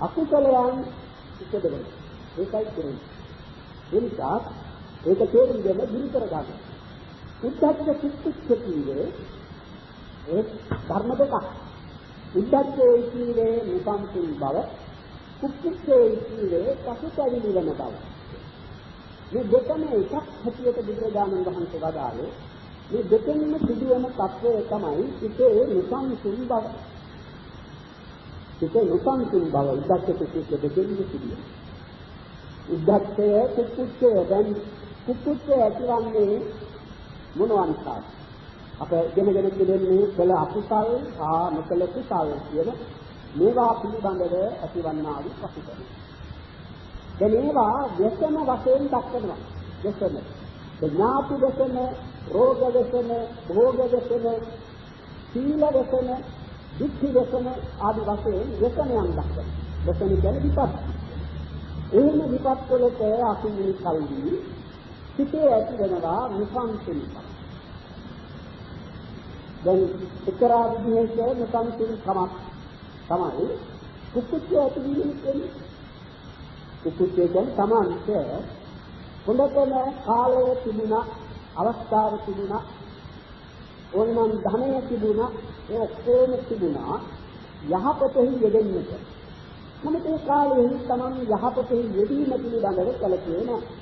අකුසලයන් ඉස්සදෙන්න. ඒකයි කියන්නේ. ඒ නිසා ඒක තේරුම් ගන්න දුරු කර ගන්න. උද්ධච්ච චිත්තච්චීවේ ඒ ධර්ම දෙකක්. උද්ධච්චේ කීවේ නිසම්පින් බව, කුක්කුච්චේ කීවේ පසුතැවිලි වෙන බව. මේ දෙකම එකක් හැටියට බුදුරජාණන් වහන්සේ වදාළේ මේ දෙකෙන්ම සිදුවන తත්වය තමයි සිතේ නිසංසුන් බව. සිතේ නිසංසුන් බව ඉදක්ක කුක්කුච්ච දෙකෙන්ම සිදුවේ. උද්දච්චය කුක්කුච්චය දැන් කුක්කුච්චය ඇතිවන්නේ මොනවා නිසාද? අප ඉගෙනගෙන ඉන්නේ කළ අකුසල් ආ නොකළ කුසල් කියන මේවා පිළිබඳව ඇතිවන්නා වූ පසුතැවීම. දැන් මේවා වසන වශයෙන් දක්වනවා. වසන. ඥාති වසන, රෝග වසන, භෝග වසන, සීල වසන, දුක්ඛ වසන ආදී වශයෙන් වසනයන් දක්වනවා. වසන කියන්නේ විපත්. එහෙම විපත් වලට අසුනි කල්දී සිතේ ඇතිවෙනවා විසංසිනිකම්. දැන් එක්තරා විදිහක නිකම් සිල් කමක් තමයි කුකුච්චය ඇති වීම කුකුච්චය කියන්නේ තමන්ට හොඳටම කාලය තිබුණා අවස්ථාව තිබුණා ඕනනම් ධනය තිබුණා ඒ ඔක්කොම තිබුණා යහපතෙහි යෙදෙන්නට. නමුත් ඒ කාලෙහි Taman යහපතෙහි යෙදීම පිළිබඳව කලකියේ නැහැ.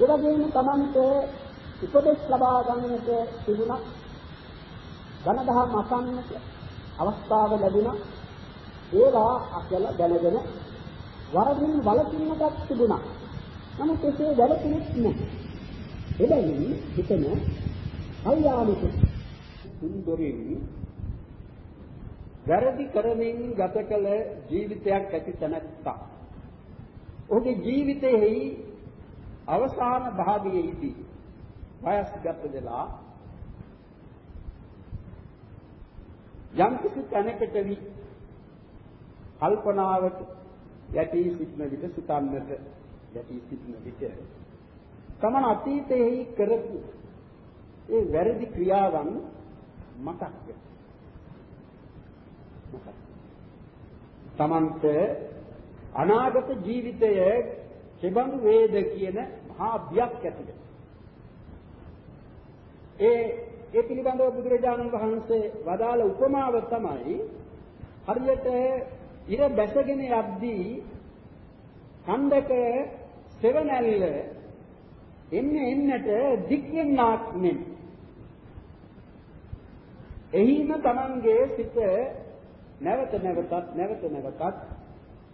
ඒ වගේම Tamante උපදෙස් ලබා ගන්නට තිබුණා. ධන දහම් අසන්නට අවස්ථාව ලැබුණා. ඒවා අකල දැනගෙන වරදින් වලකින්නටත් තිබුණා. නමුත් ඒකේ වැළපෙන්නේ නැහැ. එබැවින් හිතන කල්යාමික සුන්දරින් වැරදි කරමින් ගත කළ ජීවිතයක් ඇති තැනැත්තා. ඔහුගේ ජීවිතයේ අවසාන භාගයේදී වයස්ගත වෙලා යම් කිසි තැනකට වි කල්පනාවට යටි සිටින විට සිතන්නට යටි සිටින විට. තමන් අතීතයේ කරපු ඒ වැරදි ක්‍රියාවන් මතක් වෙනවා. තමන්ට අනාගත ජීවිතය කෙබඳු වේද කියන මහා බියක් ඇති ඒ ඒ පිළිබඳව බුදුරජාණන් වහන්සේ වදාළ උපමාව තමයි හරියට ඉර බැසගෙන යද්දී කන්දක සෙවණැල්ල එන්න එන්නට දික් වෙන්නාක් නෙමෙයි. එහිම තමන්ගේ සිත නැවත නැවතත් නැවත නැවතත්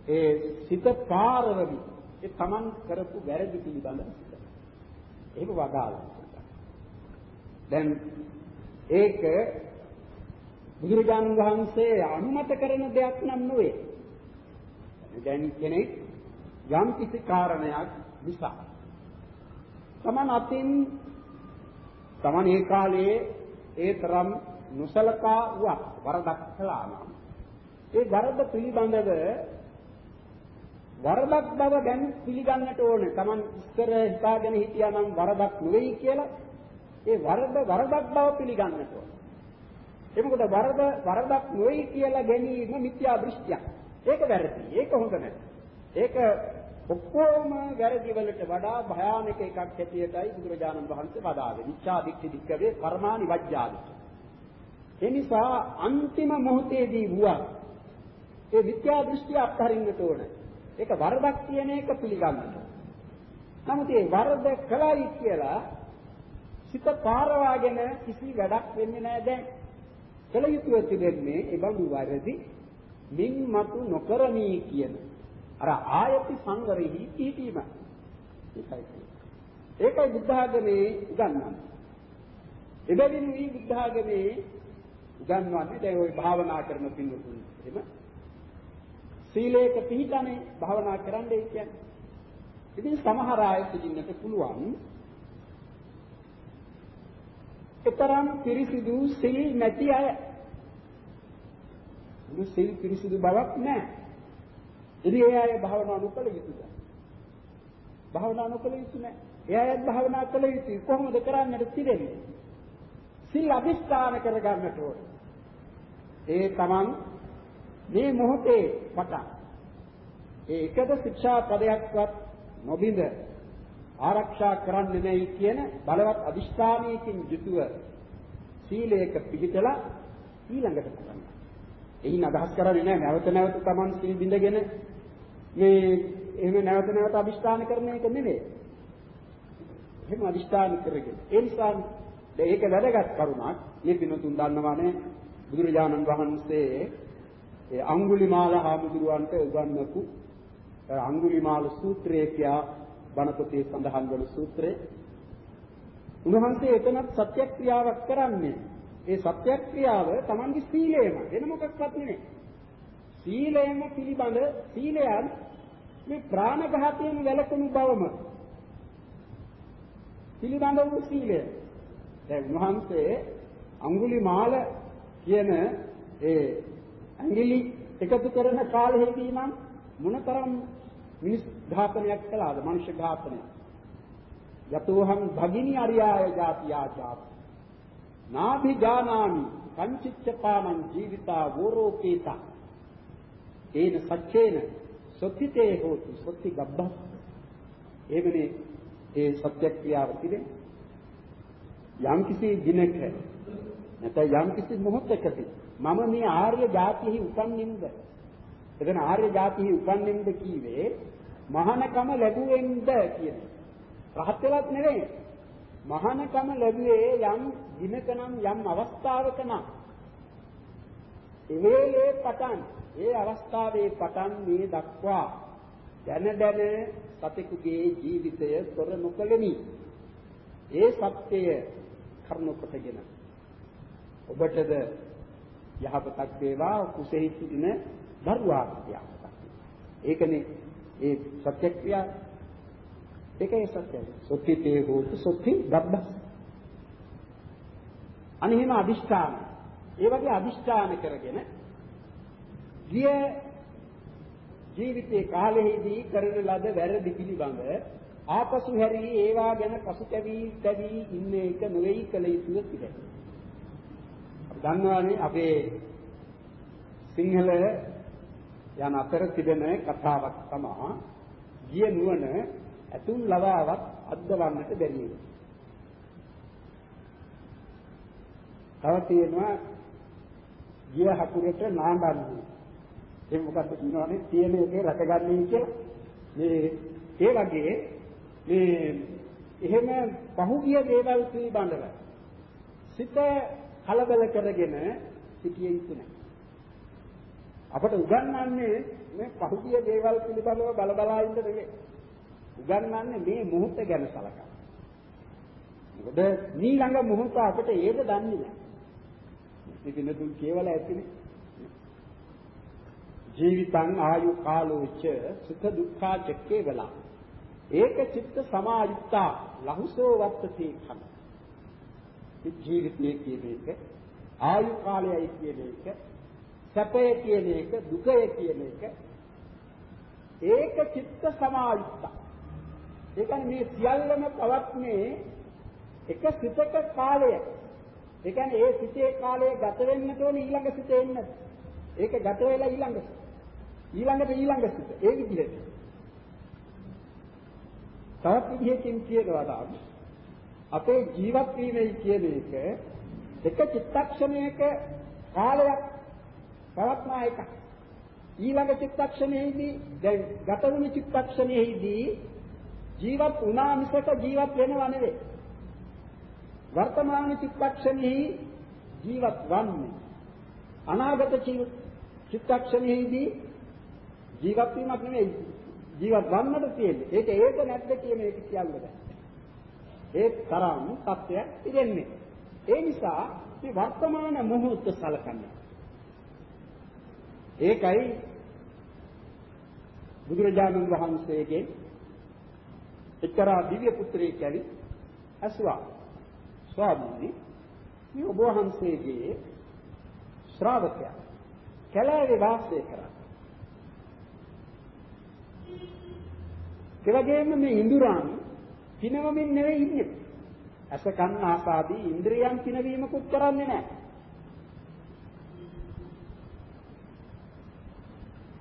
ඒ සිත පාරවවි ඒ තමන් කරපු වැරදි පිළිබඳ සිත. ඒක වදාළා. දැන් ඒක බුදුරජාණන් වහන්සේ අනුමත කරන දෙයක් නම් නෙවෙයි. දැන් කෙනෙක් යම් කිසි කාරණයක් නිසා තමන් අතින් තමන් ඒ කාලයේ ඒ තරම් නොසලකා වූ වරදක් කළා නම් ඒ වරද පිළිබඳව වරදක් බව දැන් පිළිගන්නට ඕනේ. තමන් ඉස්සර හිතාගෙන හිටියා නම් වරදක් නෙවෙයි කියලා ඒ වරද වරදක් බව පිළිගන්නට ඕනේ. ඒ මොකද වරද වරදක් නෙවෙයි කියලා ගැනීම මිත්‍යා දෘෂ්ටියක්. ඒක වැරදි. ඒක හොඳ නැහැ. ඒක ඔක්කොම වැරදි වලට වඩා භයානක එකක් හැටියටයි බුදුරජාණන් වහන්සේ වදාළේ. මිච්ඡා දික්ඛි දික්කවේ කර්මානි වජ්ජාදි. ඒ නිසා අන්තිම මොහොතේදී වුණා ඒ විද්‍යා දෘෂ්ටිය අත්හරින්නට ඕන. ඒක වරදක් කියන එක පිළිගන්නට. නමුත් ඒ වරද කළයි කියලා සිත පාරවාගෙන කිසි වැඩක් වෙන්නේ නැහැ දැන්. කල යුතුව තිබෙන්නේ ඒ බඳු වරදි මින් මතු නොකරමි කියන අර ආයති සංවරෙහි පිහිටීම. ඒකයි. ඒකයි බුද්ධ ආගමේ උගන්වන්නේ. එබැවින් මේ බුද්ධ ආගමේ උගන්වන්නේ දැන් ওই භාවනා කරන පින්වතුන් එහෙම සීලයක පිහිටනේ භාවනා කරන්නයි කියන්නේ. ඉතින් සමහර අය සිටින්නට පුළුවන් එතරම් පිරිසිදු සිල් නැති අය. මුළු සිල් පිරිසිදු බවක් නැහැ. ඉතින් ඒ අය භාවනා නොකළ යුතුද? භාවනා නොකළ යුතු නැහැ. ඒ අය භාවනා කළ යුතුයි. කොහොමද කරන්නට තිරෙන්නේ? සිල් අධිෂ්ඨාන කරගන්නට ඕනේ. ඒ තමන් මේ මොහොතේ පටන් ඒ එකද ශික්ෂා පදයක්වත් නොබින්ද ආරක්ෂා කරන්නේ නැයි කියන බලවත් අදිෂ්ඨානයකින් යුතුව සීලයක පිළිතලා ඊළඟට කරන්න. එයින් අදහස් කරන්නේ නැහැ නැවත නැවත Taman සිල් බිඳගෙන මේ එහෙම නැවත නැවත අදිෂ්ඨාන කරන එක නෙමෙයි. එහෙම අදිෂ්ඨාන කරගෙන. ඒ නිසා ඒක වැදගත් කරුණක්. මේ පිනතුන් දන්නවානේ බුදුරජාණන් වහන්සේ ඒ අඟුලිමාල හාමුදුරුවන්ට උගන්වපු අඟුලිමාල සූත්‍රය කියා බණ පොතේ සඳහන් වන සූත්‍රය. උන්වහන්සේ එතනත් සත්‍යක්‍රියාවක් කරන්නේ. ඒ සත්‍යක්‍රියාව Tamange සීලයම වෙන මොකක්වත් නෙමෙයි. සීලයම පිළිබඳ සීලයන් මේ ප්‍රාණඝාතයෙන් වැළකුණු බවම පිළිබඳ වූ සීලය. දැන් වහන්සේ අඟුලිමාල කියන ඒ ඇඟිලි එකතු කරන කාලෙහිදී නම් මොනතරම් මිනිස් ඝාතනයක් කළාද? මනුෂ්‍ය ඝාතනයක්. යතෝහං භගිනි අරියාය ජාතියා ජාති. නාභි ජානාමි කංචිච්චපානං ජීවිතා වෝරෝපේතා ඒන සච්චේන සොත්තිතේ හෝති සොත්ති ගබ්බස් එවනේ ඒ සත්‍ය ක්‍රියාව තිබෙන්නේ යම් කිසි දිනක නැත්නම් යම් කිසි මොහොතකදී මම මේ ආර්ය જાතියෙහි උපන්නින්ද එතන ආර්ය જાතියෙහි උපන්නින්ද කීවේ මහානකම ලැබුවෙන්ද කියන රහත් වෙලත් නෙවෙයි. මහානකම ලැබුවේ යම් දිනක නම් යම් අවස්ථාවක නම් එවේලේ පටන් ඒ අවස්ථාවේ පටන් මේ දක්වා දැන දැන සතෙකුගේ ජීවිතය තොර නොකළෙමි. ඒ සත්‍යය කරුණු කොටගෙන ඔබටද යහපතක් වේවා කුසෙහි සිටින දරුවාට යහපතක්. ඒකනේ ඒ සත්‍ය ක්‍රියා ඒකයි සත්‍යය. සොත්තිතේ හෝතු සොත්ති ගබ්බස්. අනිහිම අදිෂ්ඨාන. ඒ වගේ අදිෂ්ඨාන කරගෙන ගිය ජීවිතේ කාලෙහිදී කරන ලද වැරදි පිළිබඳ ආපසු හැරී ඒවා ගැන පසුතැවි තැවි ඉන්න එක නොවේයි කල යුතුව තිබේ. අපි දන්නවානේ අපේ සිංහල යන අතර තිබෙන කතාවක් තමයි ගිය නුවණ ඇතුන් ලවාවත් අද්දවන්නට බැරි වෙනවා. තව තියෙනවා ගිය හකුරට නාඹන්නේ. ඒ මොකද්ද කියනවනේ තියෙන එකේ රැකගන්නේ කියලා. මේ ඒ වගේ මේ එහෙම පහුගිය දේවල් පිළිබඳව සිත කලබල කරගෙන සිටිය යුතු නැහැ. අපට උගන්වන්නේ මේ පහුගිය දේවල් පිළිබඳව බල බලා ඉන්න නෙවෙයි. උගන්වන්නේ මේ මොහොත ගැන සලකා. මොකද ඊළඟ මොහොත අපිට ඒක දන්නේ නැහැ. ඉතින් දුක් කේවල ඇතිනේ. ජීවිතං ආයු කාලෝච සුඛ දුක්ඛා චක්කේවලා ඒක චිත්ත සමායුක්තා ලහුසෝ වත්තති kham ජීවිතයේ කියන එක ආයු කාලයයි කියන එක සැපය කියන එක දුකය කියන එක ඒක චිත්ත සමායුක්තා ඒ කියන්නේ මේ සියල්ලම පවත්නේ එක සිතක කාලය ඒ කියන්නේ ඒ සිතේ කාලය ගත වෙන්නට ඕනේ ඊළඟ සිතේ එන්න ඒක ගත වෙලා ඊළඟ ඊළඟට ඊළඟ සිත. ඒ විදිහට. තවත් විදිහකින් කියනවා නම් අපේ ජීවත් වීමයි කියන එක එක චිත්තක්ෂණයක කාලයක් පවත්නා එකක් ඊළඟ චිත්තක්ෂණයේදී දැන් ගත වුණු චිත්තක්ෂණයේදී ජීවත් වුණා මිසක ජීවත් වෙනව නෙවෙයි වර්තමාන චිත්තක්ෂණෙහි ජීවත් වන්නේ අනාගත චිත්තක්ෂණයේදී ජීවත් වීමක් නෙවෙයි ජීවත් වන්නට තියෙන්නේ. ඒක ඒක නැද්ද කියන එක කියන්න බෑ. ඒ තරම් තත්ත්වයක් ඉරෙන්නේ. ඒ නිසා මේ වර්තමාන මොහොත සලකන්නේ. ඒකයි බුදුරජාණන් වහන්සේගේ එක්තරා දිව්‍ය පුත්‍රයෙක් ඇවි අසුවා ස්වාමීනි මේ ඔබ වහන්සේගේ ශ්‍රාවකයා කැලෑවේ වාසය කරා ඒ වගේම මේ ඉඳුරන් පිනවමින් නෙවෙයි ඉන්නේ. අස කන් ආසාදී ඉන්ද්‍රියන් පිනවීමකුත් කරන්නේ නැහැ.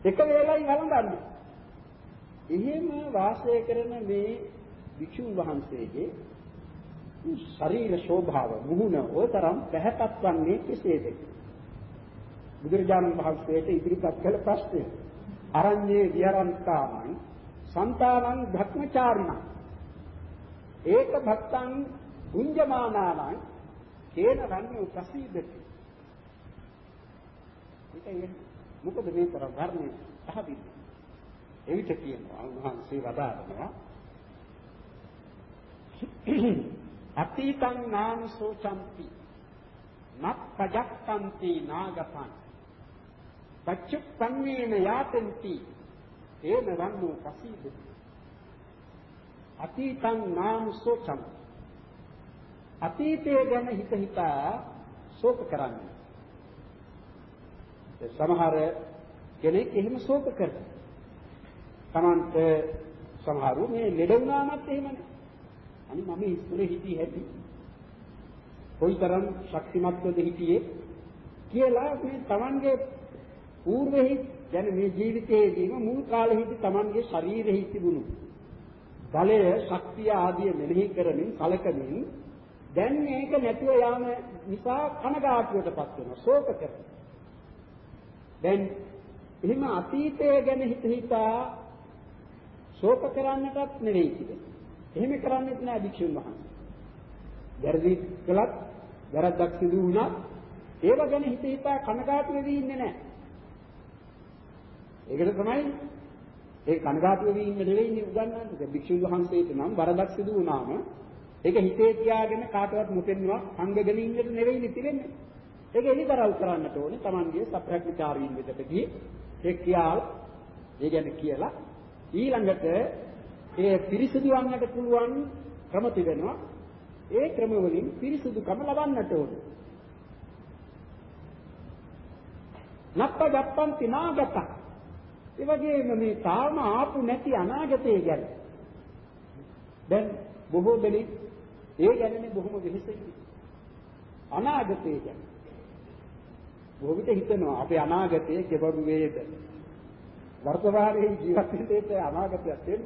එක වේලයි වළඳන්නේ. එහෙම වාසය කරන මේ වික්ෂුන් වහන්සේගේ ශරීර ශෝභාව මුහුණ ඕතරම් පැහැපත් වන්නේ කෙසේද? බුදුරජාණන් වහන්සේට ඉදිරිපත් කළ ප්‍රශ්නය. අරඤ්ඤේ විහරන්තාමං සන්තානං භක්මචාරිණ ඒක භක්තං ගුඤ්ජමානානං කේන රන්නේ ප්‍රසීදති ඒකයි මොකද මේ තර වර්ණේ පහදින් එවිට කියනවා උන්වහන්සේ වදාරනවා අතීතං නානසෝචಂತಿ නප්පජක්ඛන්ති නාගපං පච්චුප්පන්නේන යාතන්ති ඒන රන්නෝ පසීදති. අතීතං නාම සෝචං අතීතය ගැන හිත හිතා ශෝක කරන්නේ. සමහර කෙනෙක් එහෙම ශෝක කරනවා. තමන්ට සමහරු මේ ලෙඩ වුණාමත් එහෙමනේ අනි මම ඉස්සරේ හිටියේ හැටි. කොයිතරම් ශක්තිමත්වද හිටියේ කියලා මේ තමන්ගේ పూర్වෙහි දැන් මේ ජීවිතයේදීම මුල් කාලෙහිදී Tamanගේ ශරීරෙහි තිබුණු බලය, ශක්තිය ආදිය මෙනෙහි කරමින් කලකමින් දැන් මේක නැතුව යාම නිසා කනගාටුවටපත් වෙනවා, ශෝක කරනවා. දැන් එහෙම අතීතය ගැන හිත හිතා ශෝක කරන්නටත් නෙවෙයි තිබෙන්නේ. එහෙම කරන්නේත් නෑ භික්ෂුන් වහන්සේ. වැරදි කළත් වැරද්දක් සිදු වුණත් ඒව ගැන හිත හිතා කනගාටු වෙවි ඉන්නේ නෑ. ඒකට තමයි ඒ කනගාටු වෙවි ඉන්න නෙවෙයි උගන්වන්නේ. භික්ෂුන් වහන්සේට නම් වරදක් සිදු වුණාම ඒක හිතේ තියාගෙන කාටවත් මුතෙන්නවා හංගගෙන ඉන්නට නෙවෙයි තිරෙන්නේ. ඒක එලිදරව් කරන්නට ඕනේ. Tamanගේ සප්‍රඥාචාරීන් වෙතට ගිහින් ඒ කියාල් ඒ ගැන කියලා ඊළඟට ඒ පිරිසිදු වන්නට පුළුවන් ක්‍රම තිබෙනවා. ඒ ක්‍රම වලින් පිරිසිදුකම ලබන්නට ඕනේ. නප්ප ගප්පන්ති නාගත. ඒ වගේම මේ තාම ආපු නැති අනාගතය ගැන. දැන් බොහෝ දෙනෙක් ඒ ගැනනේ බොහොම වෙහෙසෙන්නේ. අනාගතය ගැන. බොහෝ විට හිතනවා අපේ අනාගතය කෙබඳු වේද? වර්තමානයේ ජීවත් වෙන්නට අනාගතයක් දෙන්න.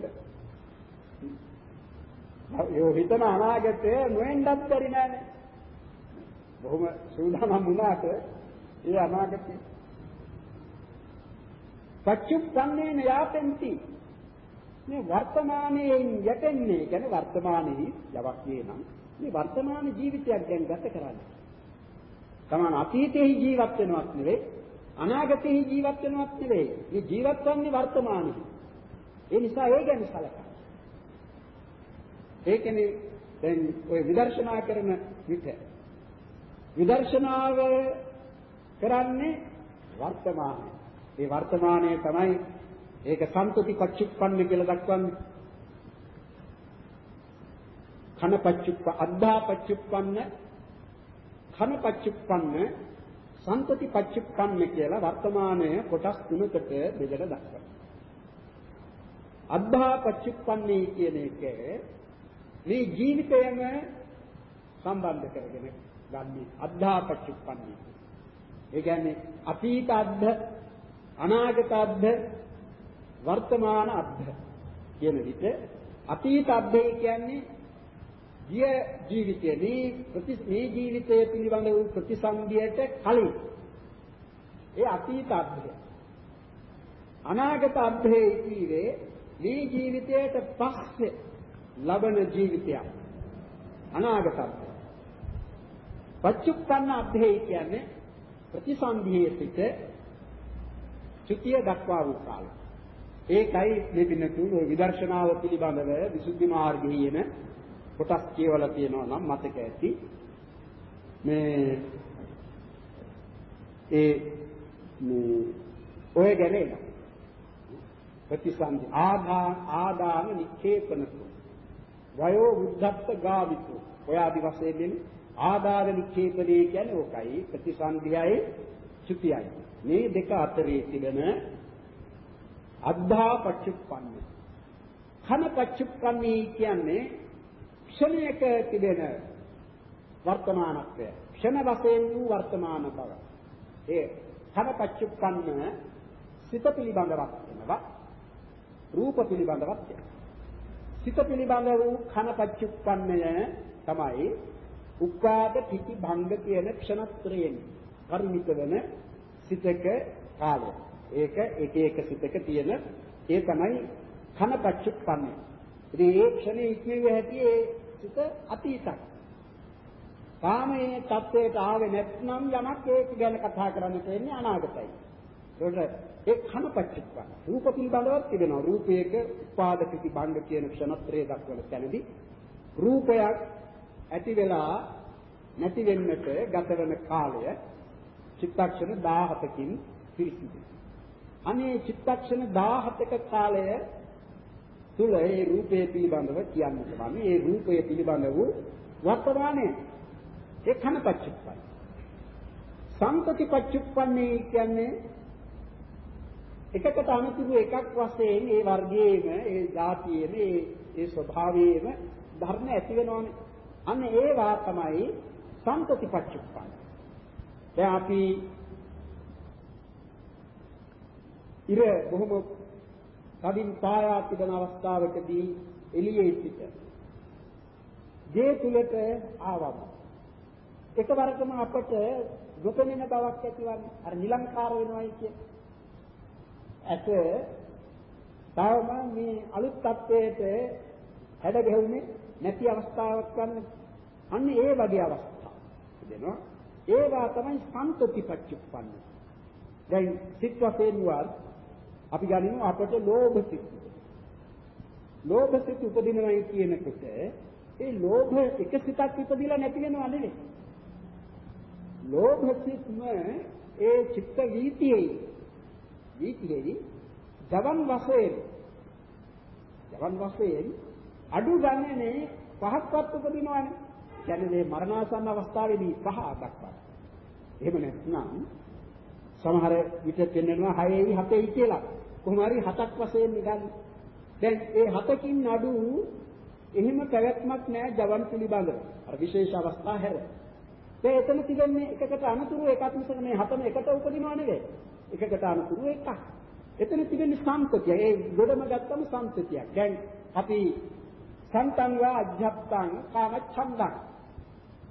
ඒ හිතන අනාගතය නොෙන්නත් බැරි නෑනේ. බොහොම සූදානම් වුණාට ඒ අනාගතය පච්චුප්පන්නේන යාපෙන්ති මේ වර්තමානයේ යටෙන්නේ කියන්නේ වර්තමානයේ යවක් කියනම් මේ වර්තමාන ජීවිතයක් දැන් ගත කරන්නේ. තමන් අතීතයේ ජීවත් වෙනවත් නෙවෙයි අනාගතයේ ජීවත් වෙනවත් නෙවෙයි. මේ ජීවත් වන්නේ වර්තමානයේ. ඒ නිසා ඒ ගැන සැලකන්න. ඒකනේ දැන් ඔය විදර්ශනා කරන විට විදර්ශනාව කරන්නේ වර්තමානයේ. ඒ වර්තමානයේ තමයි ඒක සම්තුති පච්චුප්පන්න කියලා දක්වන්නේ. කන පච්චුප්ප අද්ධා පච්චුප්පන්න කන පච්චුප්පන්න සම්තුති පච්චුප්පන්න කියලා වර්තමානයේ කොටස් තුනකට බෙදලා දක්වනවා. අද්ධා පච්චුප්පන්නේ කියන එක මේ ජීවිතයම සම්බන්ධ කරගෙන ගන්නේ අද්ධා පච්චුප්පන්නේ. ඒ කියන්නේ අතීත අද්ධ අනාගත අද්ධ වර්තමාන අබ්ධ කියන විට අතීත අබ්ධය කියන්නේ ගිය ජීවිතයේ මේ ප්‍රති මේ ජීවිතය පිළිබඳ වූ ප්‍රතිසන්දියට කලින් ඒ අතීත අබ්ධය අනාගත අබ්ධය කීවේ මේ ජීවිතයට පස්සේ ලබන ජීවිතයක්. අනාගත අබ්ධය පච්චුප්පන්න අබ්ධය කියන්නේ ප්‍රතිසන්දියේ සිට චුතිය දක්වා වූ කාලය. ඒකයි මේ පින්නතුන් ওই විදර්ශනාව පිළිබඳව විසුද්ධි මාර්ගයේ එන කොටස් කියවලා තියෙනවා නම් මතක ඇති. මේ ඒ මේ ඔය ගැන එන ප්‍රතිසන්දි ආදා ආදාන නික්ෂේපනතු වයෝ බුද්ධත්ව ගාවිතු ඔය ආදි වශයෙන් ආදාන නික්ෂේපණේ කියන්නේ ඕකයි ප්‍රතිසන්දියයි චුතියයි මේ දෙක අතරේ තිබෙන අද්ධා පච්චුප්පන්න. කන පච්චුප්පන්නී කියන්නේ ක්ෂණයක තිබෙන වර්තමානත්වය. ක්ෂණ වශයෙන් වූ වර්තමාන බව. ඒ කන පච්චුප්පන්න සිත පිළිබඳවක් වෙනවා. රූප පිළිබඳවක් වෙනවා. සිත පිළිබඳ වූ කන පච්චුප්පන්නය තමයි උපාද පිටි භංග කියන ක්ෂණත්‍රයෙන් පරිමිත වෙන සිතක කාලය. ඒක එක එක සිතක තියෙන ඒ තමයි කනපච්චුප්පන්නේ. ඉතින් ඒ ක්ෂණේ ඉක්මෙව හැටි ඒ සිත අතීතයි. කාමයේ தත්වයට ආවේ නැත්නම් යමක් ඒක ගැන කතා කරන්න තියෙන්නේ අනාගතයි. ඒකට ඒ කනපච්චික්වා රූප පිළිබඳවත් තිබෙනවා. රූපයක උපාද ප්‍රතිබන්ධ කියන ක්ෂණත්‍රය දක්වන තැනදී රූපයක් ඇති වෙලා නැති වෙන්නට ගත වෙන කාලය චිත්තක්ෂණ 17කින් පිරිසිදු. අනේ චිත්තක්ෂණ 17ක කාලය තුල ඒ රූපය පිළිබඳව කියන්න තමයි. ඒ රූපය පිළිබඳ වූ වර්තමානයේ ඒ කනපච්චුප්පයි. සංතති පච්චුප්පන්නේ කියන්නේ එකකට අනුතුරු එකක් වශයෙන් ඒ වර්ගයේම ඒ જાතියේම ඒ ඒ ස්වභාවයේම ධර්ම ඇති වෙනවනේ. අන්න ඒවා තමයි සංතති පච්චුප්පන්න. දැන් අපි ඉර බොහොම කදින් පායා තිබෙන අවස්ථාවකදී එළියේ සිට ගේ තුලට ආවම එකවරකම අපට නොපෙනෙන බවක් ඇතිවන්නේ අර නිලංකාර වෙනවයි කිය. ඇත තවම මේ අලුත් තත්වයට හැඩ ගැහුනේ නැති අවස්ථාවක් ගන්න. අන්න ඒ වගේ අවස්ථා දෙනවා. ඒවා තමයි සම්පතිපච්චුප්පන්න. දැන් සිත් වශයෙන් වත් අපි ගනිමු අපට ලෝභ සිත්. ලෝභ සිත් උපදිනවයි කියනකොට ඒ ලෝභ එක සිතක් ඉපදිලා නැති වෙනව නෙවෙයි. ලෝභ සිත්ම ඒ චිත්ත වීතියේ වීතියේ ජවන් වශයෙන් ජවන් වශයෙන් අඩු ගණනේ පහක්වත් උපදිනවනේ. කියන්නේ මේ මරණාසන්න අවස්ථාවේදී පහ දක්වා. එහෙම නැත්නම් සමහර විට පෙන්වනවා 6යි 7යි කියලා. කොහොම හරි හතක් වශයෙන් නිකන් දැන් ඒ හතකින් අඩු එහෙම පැවැත්මක් නැහැ ජවන් පිළිබඳව. අර විශේෂ අවස්ථා හැර. දැන් එතන තිබෙන්නේ එකකට අනුතුරු එකක් මිසක මේ හතම එකට උපදිනව නෙවෙයි. එකකට අනුතුරු එකක්. එතන තිබෙන්නේ සම්පතිය. ඒ ගොඩම ගත්තම සම්පතියක්. දැන් අපි සන්තං වා අධ්‍යත්තං කාමච්ඡන්දං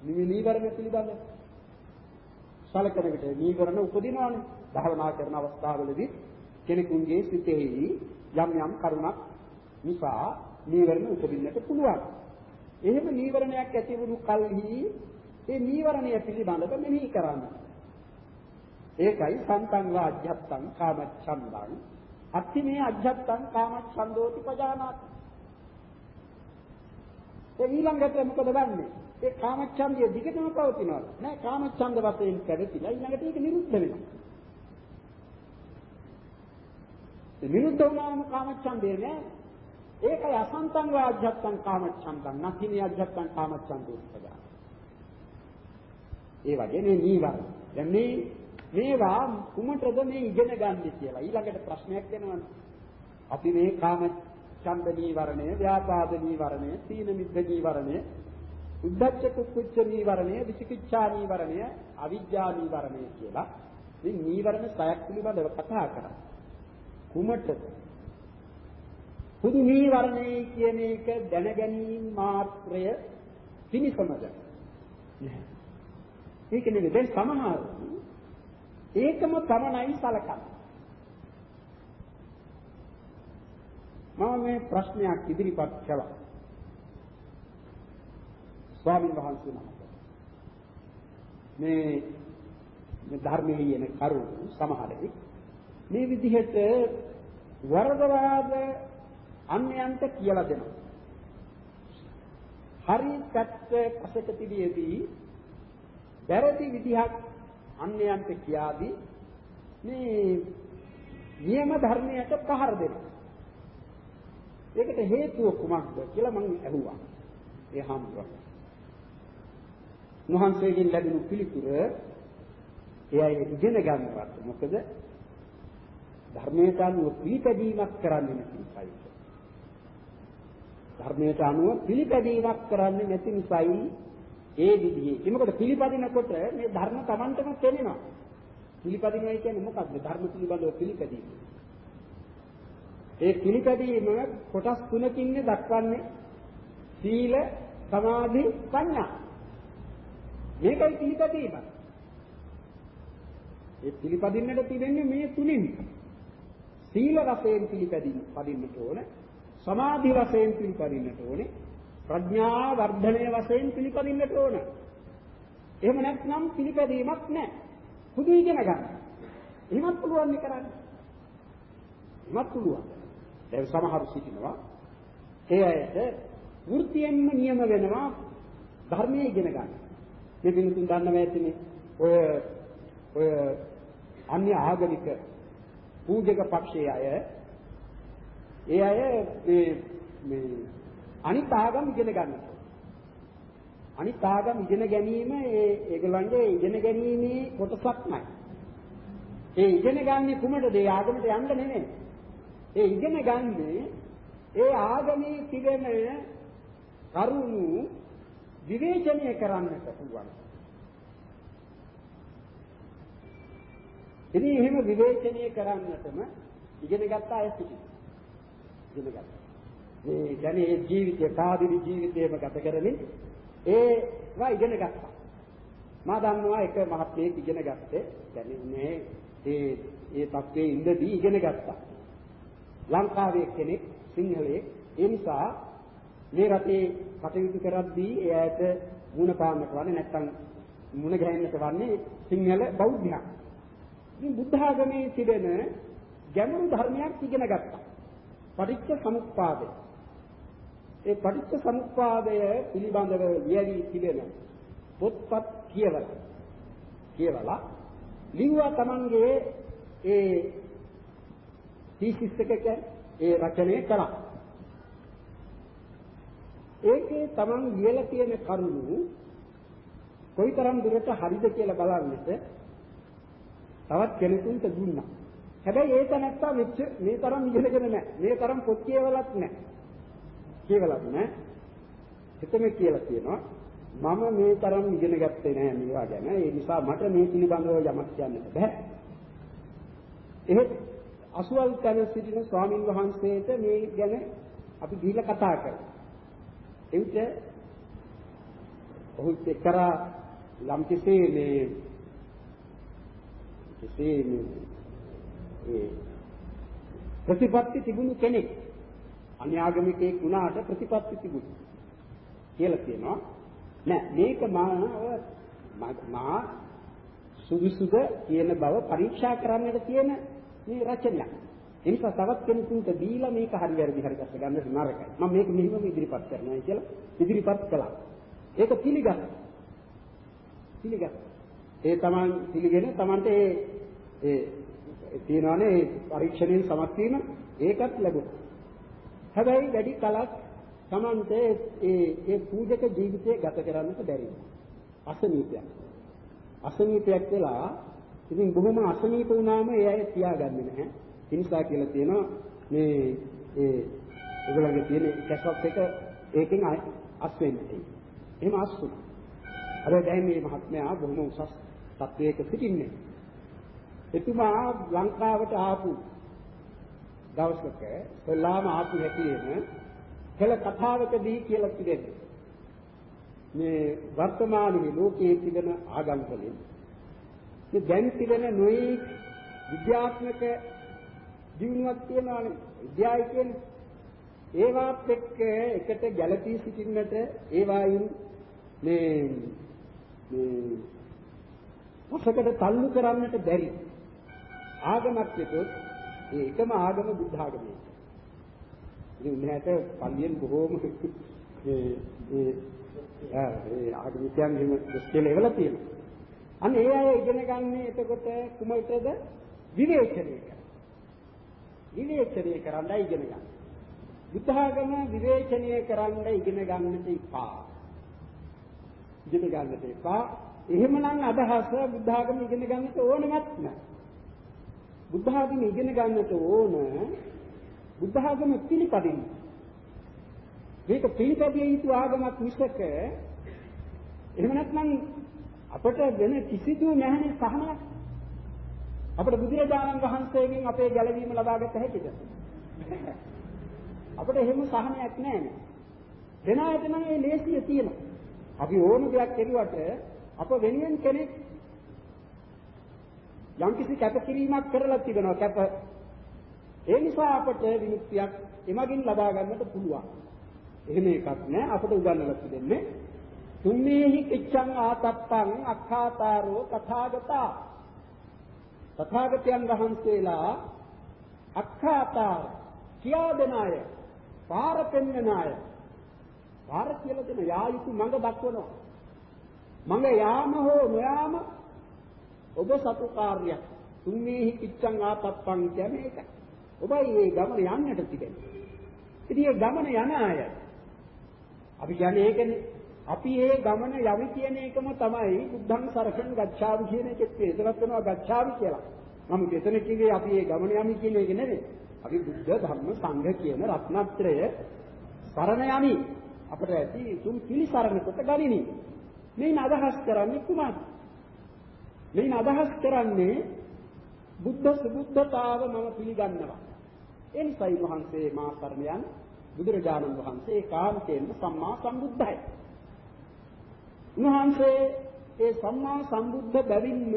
නිවිලීවරණ පිළිබඳ සලකන විට නීවරණ උපදිනවානේ. භාවනා කරන අවස්ථාවලදී කෙනෙකුගේ සිතෙහි යම් යම් කරුණක් නිසා නීවරණ උපදින්නට පුළුවන්. එහෙම නීවරණයක් ඇති වුණු කල්හි ඒ නීවරණය පිළිබඳව මෙනෙහි කරන්න. ඒකයි සන්තං වා අධ්‍යත්තං කාමච්ඡන්දං අත්ති මේ අධ්‍යත්තං කාමච්ඡන්දෝති පජානාති. ඒ ඊළඟට මොකද වෙන්නේ? ඒ කාමච්ඡන්දය දිගටම පවතිනවා. නෑ කාමච්ඡන්ද වශයෙන් පැවතිලා ඊළඟට ඒක නිරුද්ධ වෙනවා. ඒ නිරුද්ධ වුණාම කාමච්ඡන්දේ නෑ. ඒකයි අසන්තං වාජ්ජත්තං කාමච්ඡන්දං නැතිනි අජ්ජත්තං කාමච්ඡන්දෝ උපදා. ඒ වගේ මේ නීවරණ. දැන් මේ මේවා කුමටද මේ ඉගෙන ගන්න කියලා. ඊළඟට ප්‍රශ්නයක් එනවනේ. අපි මේ කාම ඡන්ද නීවරණය, ව්‍යාපාද නීවරණය, සීන මිද්ද නීවරණය, උද්ධච්ච කුක්කුච්ච නීවරණය, විචිකිච්ඡා නීවරණය, අවිජ්ජා නීවරණය කියලා මේ නීවරණ සයක් පිළිබඳව කතා කරා. කුමටද? පුදු නීවරණේ කියන එක දැන ගැනීම මාත්‍රය පිනිසමද? නැහැ. ඒක නෙවෙයි දැන් සමහර ඒකම පමණයි සලකන්නේ. මම මේ ප්‍රශ්නයක් ඉදිරිපත් කළා. ස්වාමීන් වහන්සේ නමකට. මේ මේ ධර්මයේ යන කරුණු සමහරෙක් මේ විදිහට වරදවාද අන්‍යයන්ට කියලා දෙනවා. හරි පැත්ත පසක තිබියදී වැරදි විදිහක් අන්‍යයන්ට කියාදී මේ නියම ධර්මයට පහර දෙනවා. ඒකට හේතුව කුමක්ද කියලා මම අහුවා. ඒ හාමුදුරුවෝ උන්වහන්සේගෙන් ලැබුණු පිළිතුර එයයි ඉගෙන ගන්නවත් මොකද ධර්මයට අනුව පිළිපැදීමක් කරන්නේ නැති නිසායි. ධර්මයට අනුව පිළිපැදීමක් කරන්නේ නැති නිසායි ඒ විදිහේ. ඒක මොකද පිළිපදිනකොට මේ ධර්ම Tamanටම තේරෙනවා. පිළිපදිනවා කියන්නේ මොකක්ද? ධර්ම පිළිබඳව පිළිපැදීම. ඒ පිළිපැදීම කොටස් තුනකින් දක්වන්නේ සීල, සමාධි, ප්‍රඥා. මේකයි පිළිපැදීම. ඒ පිළිපදින්නට තිබෙන්නේ මේ තුنين. සීල වශයෙන් පිළිපැදීම පදින්නට ඕන. සමාධි වශයෙන් පිළිපදින්නට ඕනේ. ප්‍රඥා වර්ධනය වශයෙන් පිළිපදින්නට ඕන. එහෙම නැත්නම් පිළිපැදීමක් නැහැ. පුදු ඉගෙන ගන්න. එහෙමත් පුළුවන් නේ කරන්න. එහෙමත් පුළුවන්. දැන් සමහරු සිටිනවා ඒ අයට වෘත්තියෙන්ම නියම වෙනවා ධර්මයේ ඉගෙන ගන්න. මේ පිළිතුන් දන්නව ඇතිනේ. ඔය ඔය අන්‍ය ආගමික පූජක පක්ෂයේ අය ඒ අය මේ මේ අනිත් ආගම් ඉගෙන ගන්නවා. අනිත් ආගම් ඉගෙන ගැනීම ඒ ඒගොල්ලන්ගේ ඉගෙන ගැනීමේ කොටසක් නයි. ඒ ඉගෙන ගන්නේ කුමටද? ඒ ආගමට යන්න නෙමෙයි. ඒ ඉගෙන ගන්නේ ඒ ආගමේ තිබෙන කරුණු විවේචනය කරන්නට පුළුවන්. ඉතින් එහෙම විවේචනය කරන්නටම ඉගෙන ගත්ත අය සිටිනවා. ඉගෙන ගත්තා. ඒ කියන්නේ ඒ ජීවිතය කාදිරි ජීවිතයම ගත කරමින් ඒවා ඉගෙන ගත්තා. මා දන්නවා එක මහත්මයෙක් ඉගෙන ගත්තේ කියන්නේ මේ ඒ ඒ තත්ත්වයේ ඉඳදී ඉගෙන ගත්තා. ලංකාවේ කෙනෙක් සිංහලයේ ඒ නිසා මේ රටේ කටයුතු කරද්දී ඒ ඇයට මුණ පාන්නට වන්නේ නැත්නම් මුණ ගැහෙන්නට වන්නේ සිංහල බෞද්ධයා. ඉතින් බුද්ධ ආගමේ තිබෙන ගැඹුරු ධර්මයක් ඉගෙන ගත්තා. පටිච්ච සමුප්පාදය. ඒ පටිච්ච සමුප්පාදය පිළිබඳව ලියවි තිබෙන පොත්පත් කියවලා කියවලා ලිව්වා Tamanගේ ඒ තීසිස් එකක ඒ රචනය කළා. ඒකේ Taman ලියලා තියෙන කරුණු කොයිතරම් දුරට හරිද කියලා බලන්නට තවත් කෙනෙකුට දුන්නා. හැබැයි ඒ තැනත්තා මෙච්ච මේ තරම් ඉගෙනගෙන නැහැ. මේ තරම් පොත් කියවලත් නැහැ. කියවලත් නැහැ. එතන කියලා තියෙනවා මම මේ තරම් ඉගෙන ගත්තේ නැහැ මේවා ගැන. ඒ නිසා මට මේ පිළිබඳව යමක් කියන්නට බෑ. එහෙත් අසුවල් තැන සිටින ස්වාමින් වහන්සේට මේ ගැන අපි ගිහිල්ලා කතා කරා. එවිට ඔහු එක්තරා යම් කිසි මේ කිසි මේ ප්‍රතිපත්ති තිබුණු කෙනෙක් අන්‍යාගමිකයෙක් වුණාට ප්‍රතිපත්ති තිබුණා කියලා කියනවා නෑ මේක මා මා සුදුසුද කියන බව පරීක්ෂා කරන්නට තියෙන මේ රචනයක්. ඒ නිසා තවත් කෙනෙකුට දීලා මේක හරි වැරදි හරි දැක්ක ගන්නට නරකයි. මම මේක මෙහිම ඉදිරිපත් කරනවා කියලා ඉදිරිපත් කළා. ඒක පිළිගත්තා. පිළිගත්තා. ඒ තමන් පිළිගෙන තමන්ට ඒ ඒ තියනවානේ ඒ පරීක්ෂණයෙන් සමත් වීම ඒකත් ලැබුණා. හැබැයි වැඩි කලක් තමන්ට ඒ ඒ පූජක ජීවිතය ගත කරන්නට බැරි අසනීපයක්. අසනීපයක් වෙලා ඉතින් බොහොම අසනීප වුණාම ඒ අය තියාගන්නේ නැහැ. ඒ නිසා කියලා තියෙනවා මේ ඒ ඒගොල්ලන්ගේ තියෙන කැසට් එක ඒකෙන් අස් වෙන්නේ. එහෙම අස් වුණා. අර දැන් මේ මහත්මයා බොහොම උසස් තත්වයක සිටින්නේ. එතුමා ලංකාවට ආපු දවසක සලාම ආපු හැටියෙම කළ කතාවකදී කියලා පිළිදෙන්නේ. මේ වර්තමානයේ ලෝකයේ තිබෙන ආගම් වලින් මේ දැන් තිබෙන නොයේ විද්‍යාත්මක දිනුවක් තියනවානේ විද්‍යාවයි කියන්නේ ඒවත් එක්ක එකට ගැළපී සිටින්නට ඒවායින් මේ මේ ඔසකට තල්ලු කරන්නට බැරි ආගමක් විතොත් ඒ එකම ආගම බුද්ධ ආගමයි. ඉතින් උන්හැට පල්ලියෙන් බොහෝම ඒ ඒ ඒ ආගමිකයන් එහෙම දුස්කල එවලා තියෙනවා. අන්න ඒ අය ඉගෙන ගන්න එතකොට කුමකටද විවේචනය කරන්න. විවේචනය කරන්නයි ඉගෙන ගන්න. බුද්ධ ආගම විවේචනය කරන්න ඉගෙන ගන්නට ඉපා. ඉගෙන ගන්නට එපා. එහෙමනම් අදහස බුද්ධ ආගම ඉගෙන ගන්නට ඕනමත් නැහැ. බුද්ධ ආගම ඉගෙන ගන්නට ඕන බුද්ධ ආගම පිළිපදින්න. මේක පිළිපදිය යුතු ආගමක් මිසක එහෙම නැත්නම් අපට වෙන කිසිදු නැහැනේ සහනයක්. අපිට බුදුරජාණන් වහන්සේගෙන් අපේ ගැළවීම ලබාගත හැකිද? අපිට එහෙම සහනයක් නැහැ. වෙන අයට නම් ඒ ලේසිය තියෙනවා. අපි ඕන දෙයක් කෙරුවට අප වෙනුවෙන් කෙනෙක් යම්කිසි කැපකිරීමක් කරලා තිබෙනවා කැප. ඒ නිසා අපට විමුක්තියක් එමගින් ලබා ගන්නට පුළුවන්. එහෙම එකක් නෑ අපට උගන්වලා තිබෙන්නේ තුන්නේහි කිච්ඡං ආතප්පං අක්ඛාතාරෝ තථාගතා. තථාගතයන් වහන්සේලා අක්ඛාතාර කියා දෙන අය පාර පෙන්වන අය පාර කියලා දෙන යා යුතු මඟ දක්වනවා. මඟ යාම හෝ නොයාම ඔබ සතු කාර්යයක්. තුන්නේහි කිච්ඡං ආපප්පං කියන්නේ ඒක. ඔබයි මේ ගමන යන්නට තිබෙන්නේ. ඉතින් මේ ගමන යන අය අපි කියන්නේ ඒකනේ අපි මේ ගමන යවි කියන එකම තමයි බුද්ධං සරසං ගච්ඡාවි කියන එකෙත් ඒකවත් වෙනවා ගච්ඡාවි කියලා. මම මෙතන කිව්වේ අපි මේ ගමන යමි කියන එක නෙවෙයි. අපි බුද්ධ ධර්ම සංඝ කියන රත්නත්‍රය සරණ යමි. අපට ඇති තුන් පිළිසරණ කොට ගනිමි. මේන අදහස් කරන්නේ කුමක්ද? මේන අදහස් කරන්නේ බුද්ධ සුබුද්ධතාව මම පිළිගන්නවා. ඒ නිසායි වහන්සේ මා සරණ යන බුදුරජාණන් වහන්සේ ඒකාන්තයෙන්ම සම්මා සම්බුද්ධයි. උන්වහන්සේ ඒ සම්මා සම්බුද්ධ බැවින්ම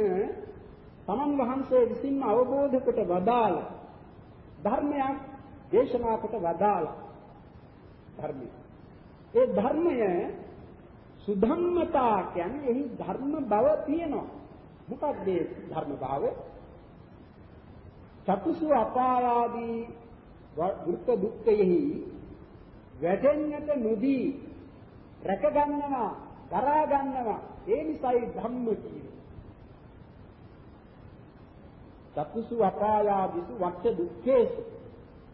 තමන් වහන්සේ විසින්ම අවබෝධ කොට වදාළ ධර්මයක් දේශනා කොට වදාළ ධර්මයක් ඒ ධර්මය සුධම්මතා කියන්නේ එහි ධර්ම බව තියෙනවා. මොකක්ද ඒ ධර්ම භාවය? චතුසු අපායාදී දුක්ඛ දුක්ඛයෙහි වැටෙන්නට නොදී රැක ගන්නවා, දරා ගන්නවා. ඒ නිසායි ධම්ම කියන්නේ. චතුසු අපායාදිසු වක්ෂ දුක්ඛේසු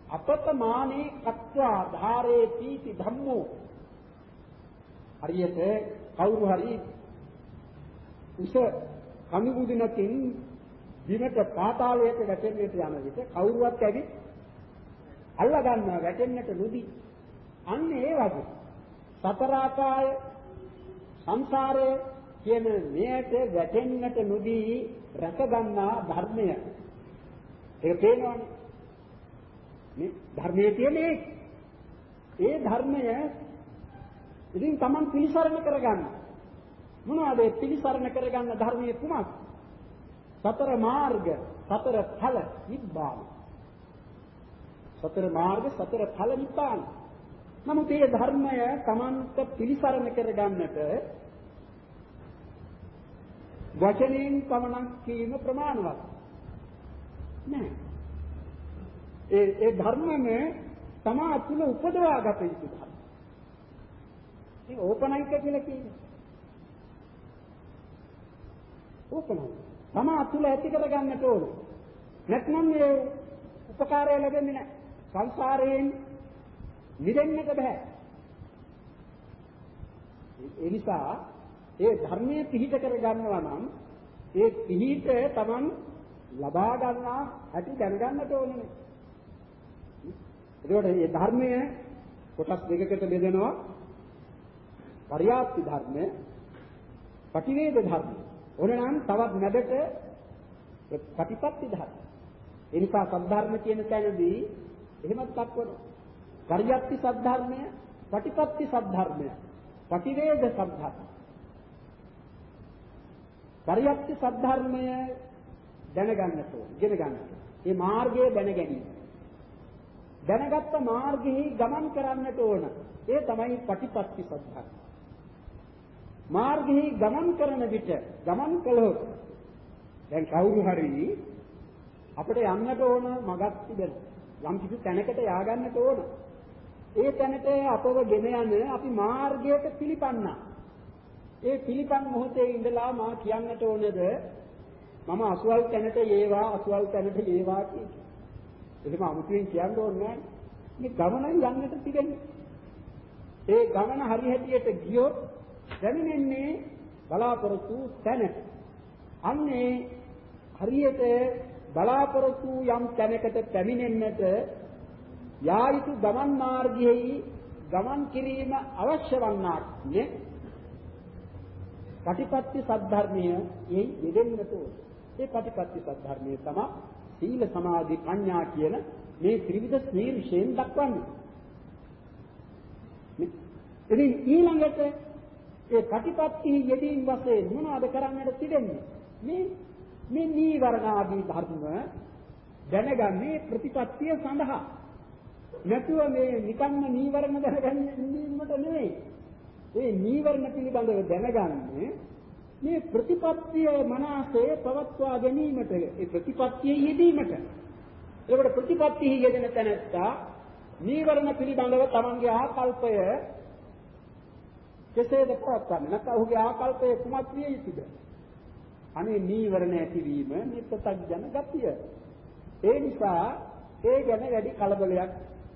අපතමානේ කତ୍වා ධාරේති ධම්මෝ හරියට කවුරු හරි උස කමිබුදිනකින් බිමට පාතාලයට වැටෙන්නට යන විට කවුරුවත් ඇවි අල්ලා ගන්නවා වැටෙන්නට නොදී. අන්න ඒ වගේ සතර ආකාය සංසාරයේ කියන මෙයට වැටෙන්නට නොදී රැක ගන්නා ධර්මය. ඒක පේනවනේ. මේ ධර්මයේ තියෙන ඒ ධර්මය ඉතින් Taman පිළිසරණ කරගන්න. මොනවද ඒ පිළිසරණ කරගන්න ධර්මයේ කුමක්? සතර මාර්ග සතර ඵල නිබ්බාන. සතර මාර්ග සතර ඵල නිබ්බාන. නමුත් මේ ධර්මය Tamanට පිළිසරණ කරගන්නට වචනයෙන් පමණක් කීම ප්‍රමාණවත්. නෑ. ඒ ඒ ධර්මම තමා තුල උපදවා ගත යුතු ධර්ම. මේ ඕපනයික කියලා කියන්නේ. ඕපනයික. තමා තුල ඇති කරගන්නට ඕන. නැත්නම් මේ උපකාරය ලැබෙන්නේ නැහැ. සංසාරයෙන් මිදෙන්නට බෑ. ඒ නිසා ඒ ධර්මයේ පිහිට කර ගන්නවා නම් ඒ පිහිට Taman ලබා ගන්නා ඇති දැනගන්නට ඕනේ. එතකොට මේ ධර්මය කොටස් දෙකකට බෙදෙනවා. පරියාප්ති ධර්මය, පටිවේද ධර්මය. ඕනනම් තවත් නැදට ප්‍රතිපත්ති ධර්ම. ඒ නිසා සද්ධර්ම කියන තැනදී එහෙමත් දක්වනවා. පරියාප්ති සද්ධර්මය, පටිපත්ති සද්ධර්මය, පටිවේද සද්ධර්මය. පරියාප්ති සද්ධර්මය දැනගන්නට ඕන, ඉගෙන ගන්නට. මේ මාර්ගය දැන ගැනීම. දැනගත්ත මාර්ගෙහි ගමන් කරන්නට ඕන. ඒ තමයි පටිපත්ති සද්ධා. මාර්ගෙහි ගමන් කරන විට ගමන් කළොත් දැන් කවුරු හරි අපිට යන්නට ඕන මගක් තිබෙන. යම් කිසි තැනකට ය아가න්නට ඕන. ඒ තැනට අපව ගෙන යන අපි මාර්ගයට පිළිපන්නා. ඒ පිළිපන් මොහොතේ ඉඳලා මා කියන්නට ඕනද මම අසුවල් තැනට ඒවා අසුවල් තැනට ඒවා කියලා. එහෙම අමුතුවෙන් කියන්න ඕනේ මේ ගමනයි යන්නට තිබෙන්නේ. ඒ ගමන හරි හැටියට ගියොත් දැනෙන්නේ බලාපොරොත්තු තැන. අන්නේ හරියට බලාපොරොත්තු යම් තැනකට පැමිණෙන්නට යා යුතු ගමන් මාර්ගයේ ගමන් කිරීම අවශ්‍ය වන්නාක් නේ. පටිපත්ති සද්ධර්මය යෙයි යෙදෙන්නට ඕනේ. ඒ පටිපත්ති සද්ධර්මයේ තමයි සීල සමාධි ප්‍රඥා කියන මේ ත්‍රිවිධ ශීර්ෂයෙන් දක්වන්නේ. ඉතින් ඊළඟට ඒ ප්‍රතිපත්ති යෙදීම් වශයෙන් මොනවද කරන්නට තිබෙන්නේ? මේ මේ නීවරණ ආදී ධර්ම දැනගන්නේ ප්‍රතිපත්තිය සඳහා. නැතුව මේ නිකම්ම නීවරණ දැනගන්නීමට නෙවෙයි. ඒ නීවරණ පිළිබඳව දැනගන්නේ මේ ප්‍රතිපත්තිය මනසේ පවත්වා ගැනීමට ඒ ප්‍රතිපත්තියේ යෙදීමට ඒකට ප්‍රතිපත්තියේ යෙදෙන තැනත්තා නීවරණ පිළිබඳව තමන්ගේ ආකල්පය කෙසේද පවත්වන්නේ? නැත්නම් ඔහුගේ ආකල්පය කුමක් විය යුතුද? අනේ නීවරණ ඇතිවීම මේ ප්‍රත්‍යඥ ගතිය. ඒ නිසා ඒ ගැන වැඩි කලබලයක්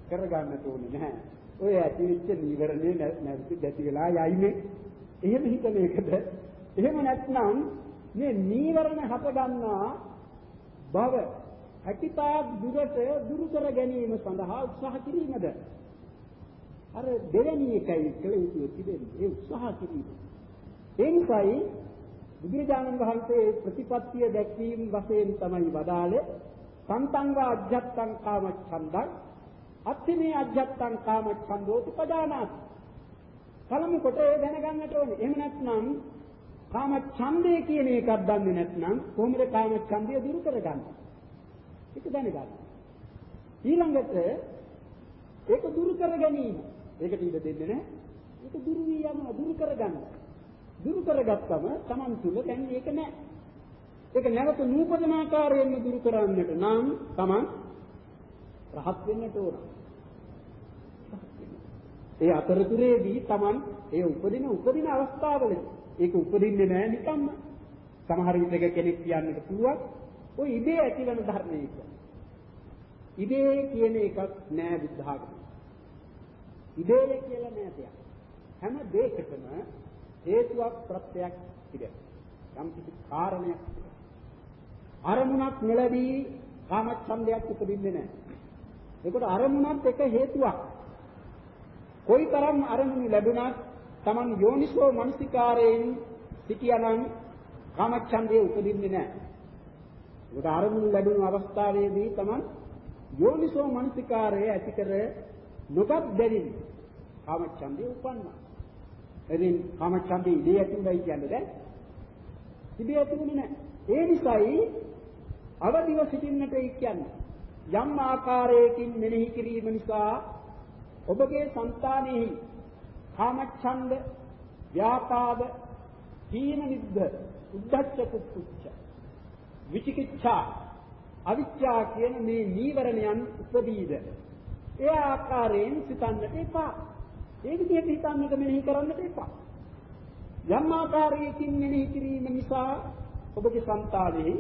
කරගන්නට ඕනේ නැහැ. ඔය ඇතිවෙච්ච නීවරණේ නැති දැති වෙලා යයිනේ. එහෙම හිතන එකද? එහෙම නැත්නම් මේ නීවරණ හට ගන්නා බව හැකිතාක් දුරට දුරු කර ගැනීම සඳහා උත්සාහ කිරීමද? අර දෙවෙනි එකයි කළ යුතු තිබෙන්නේ ඒ උත්සාහ කිරීම ඒ නිසායි බුදුරජාණන් වහන්සේ ප්‍රතිපත්තිය දැක්වීම වශයෙන් තමයි වදාළේ සන්තං වා අජ්ජත්තං කාමච්ඡන්දං අත්තිමේ අජ්ජත්තං කාමච්ඡන්දෝති පදානාති පළමු කොට ඒ දැනගන්නට ඕනේ එහෙම නැත්නම් කාම ඡන්දය කියන එකක් දන්නේ නැත්නම් කොහොමද කාම ඡන්දය දුරු කරගන්නේ? ඒක දැනගන්න. ඊළඟට ඒක දුරු කර ගැනීම. ඒකට ඉඩ දෙන්නේ නැහැ. ඒක දුරු වී යනවා දුරු කරගන්න. දුරු කරගත්තම Taman තුල දැන් ඒක නැහැ. ඒක නැවත නූපදන ආකාරයෙන්ම දුරු කරන්නට නම් Taman රහත් වෙන්නට ඕන. ඒ අතරතුරේදී Taman ඒ උපදින උපදින අවස්ථාවලදී ඒක උපදින්නේ නැහැ නිකම්ම. සමහර විටක කෙනෙක් කියන්නට පුළුවන් ඔය ඉබේ ඇතිවන ධර්මයක. ඉබේ කියන එකක් නෑ බුද්ධ ආගමේ. ඉබේ කියලා නෑ දෙයක්. හැම දෙයකටම හේතුවක් ප්‍රත්‍යක් තිබෙනවා. යම් කිසි කාරණයක් තිබෙනවා. අරමුණක් නොලැබී කාමච්ඡන්දයක් උපදින්නේ නැහැ. ඒකට අරමුණත් එක හේතුවක්. කොයිතරම් අරමුණු ලැබුණත් Taman යෝනිසෝ මනසිකාරයෙන් සිටියානම් කාමච්ඡන්දේ උපදින්නේ නැහැ. ඒකට අරමුණු ලැබුණු අවස්ථාවේදී Taman යෝනිසෝ මනසිකාරය ඇති කර නොගත් බැවින් කාමච්ඡන්දේ උපන්නා. එදින් කාමච්ඡන්දේ ඉදී ඇතිුණයි කියන්නේ දැන් ඉදී ඇතිුනේ නැහැ. ඒ නිසායි අවදිව සිටින්නට කියන්නේ යම් ආකාරයකින් මෙනෙහි කිරීම නිසා ඔබගේ సంతානෙහි කාමච්ඡන්ද ව්‍යාපාද තීන නිද්ද උද්ධච්ච කුච්ච විචිකිච්ඡා අවිච්ඡා කියන මේ නීවරණයන් උපදීද ඒ ආකාරයෙන් සිතන්නට එපා ඒ විදිහට හිතන්නට මෙනෙහි කරන්නට එපා. යම් ආකාරයකින් මෙනෙහි කිරීම නිසා ඔබගේ సంతානෙහි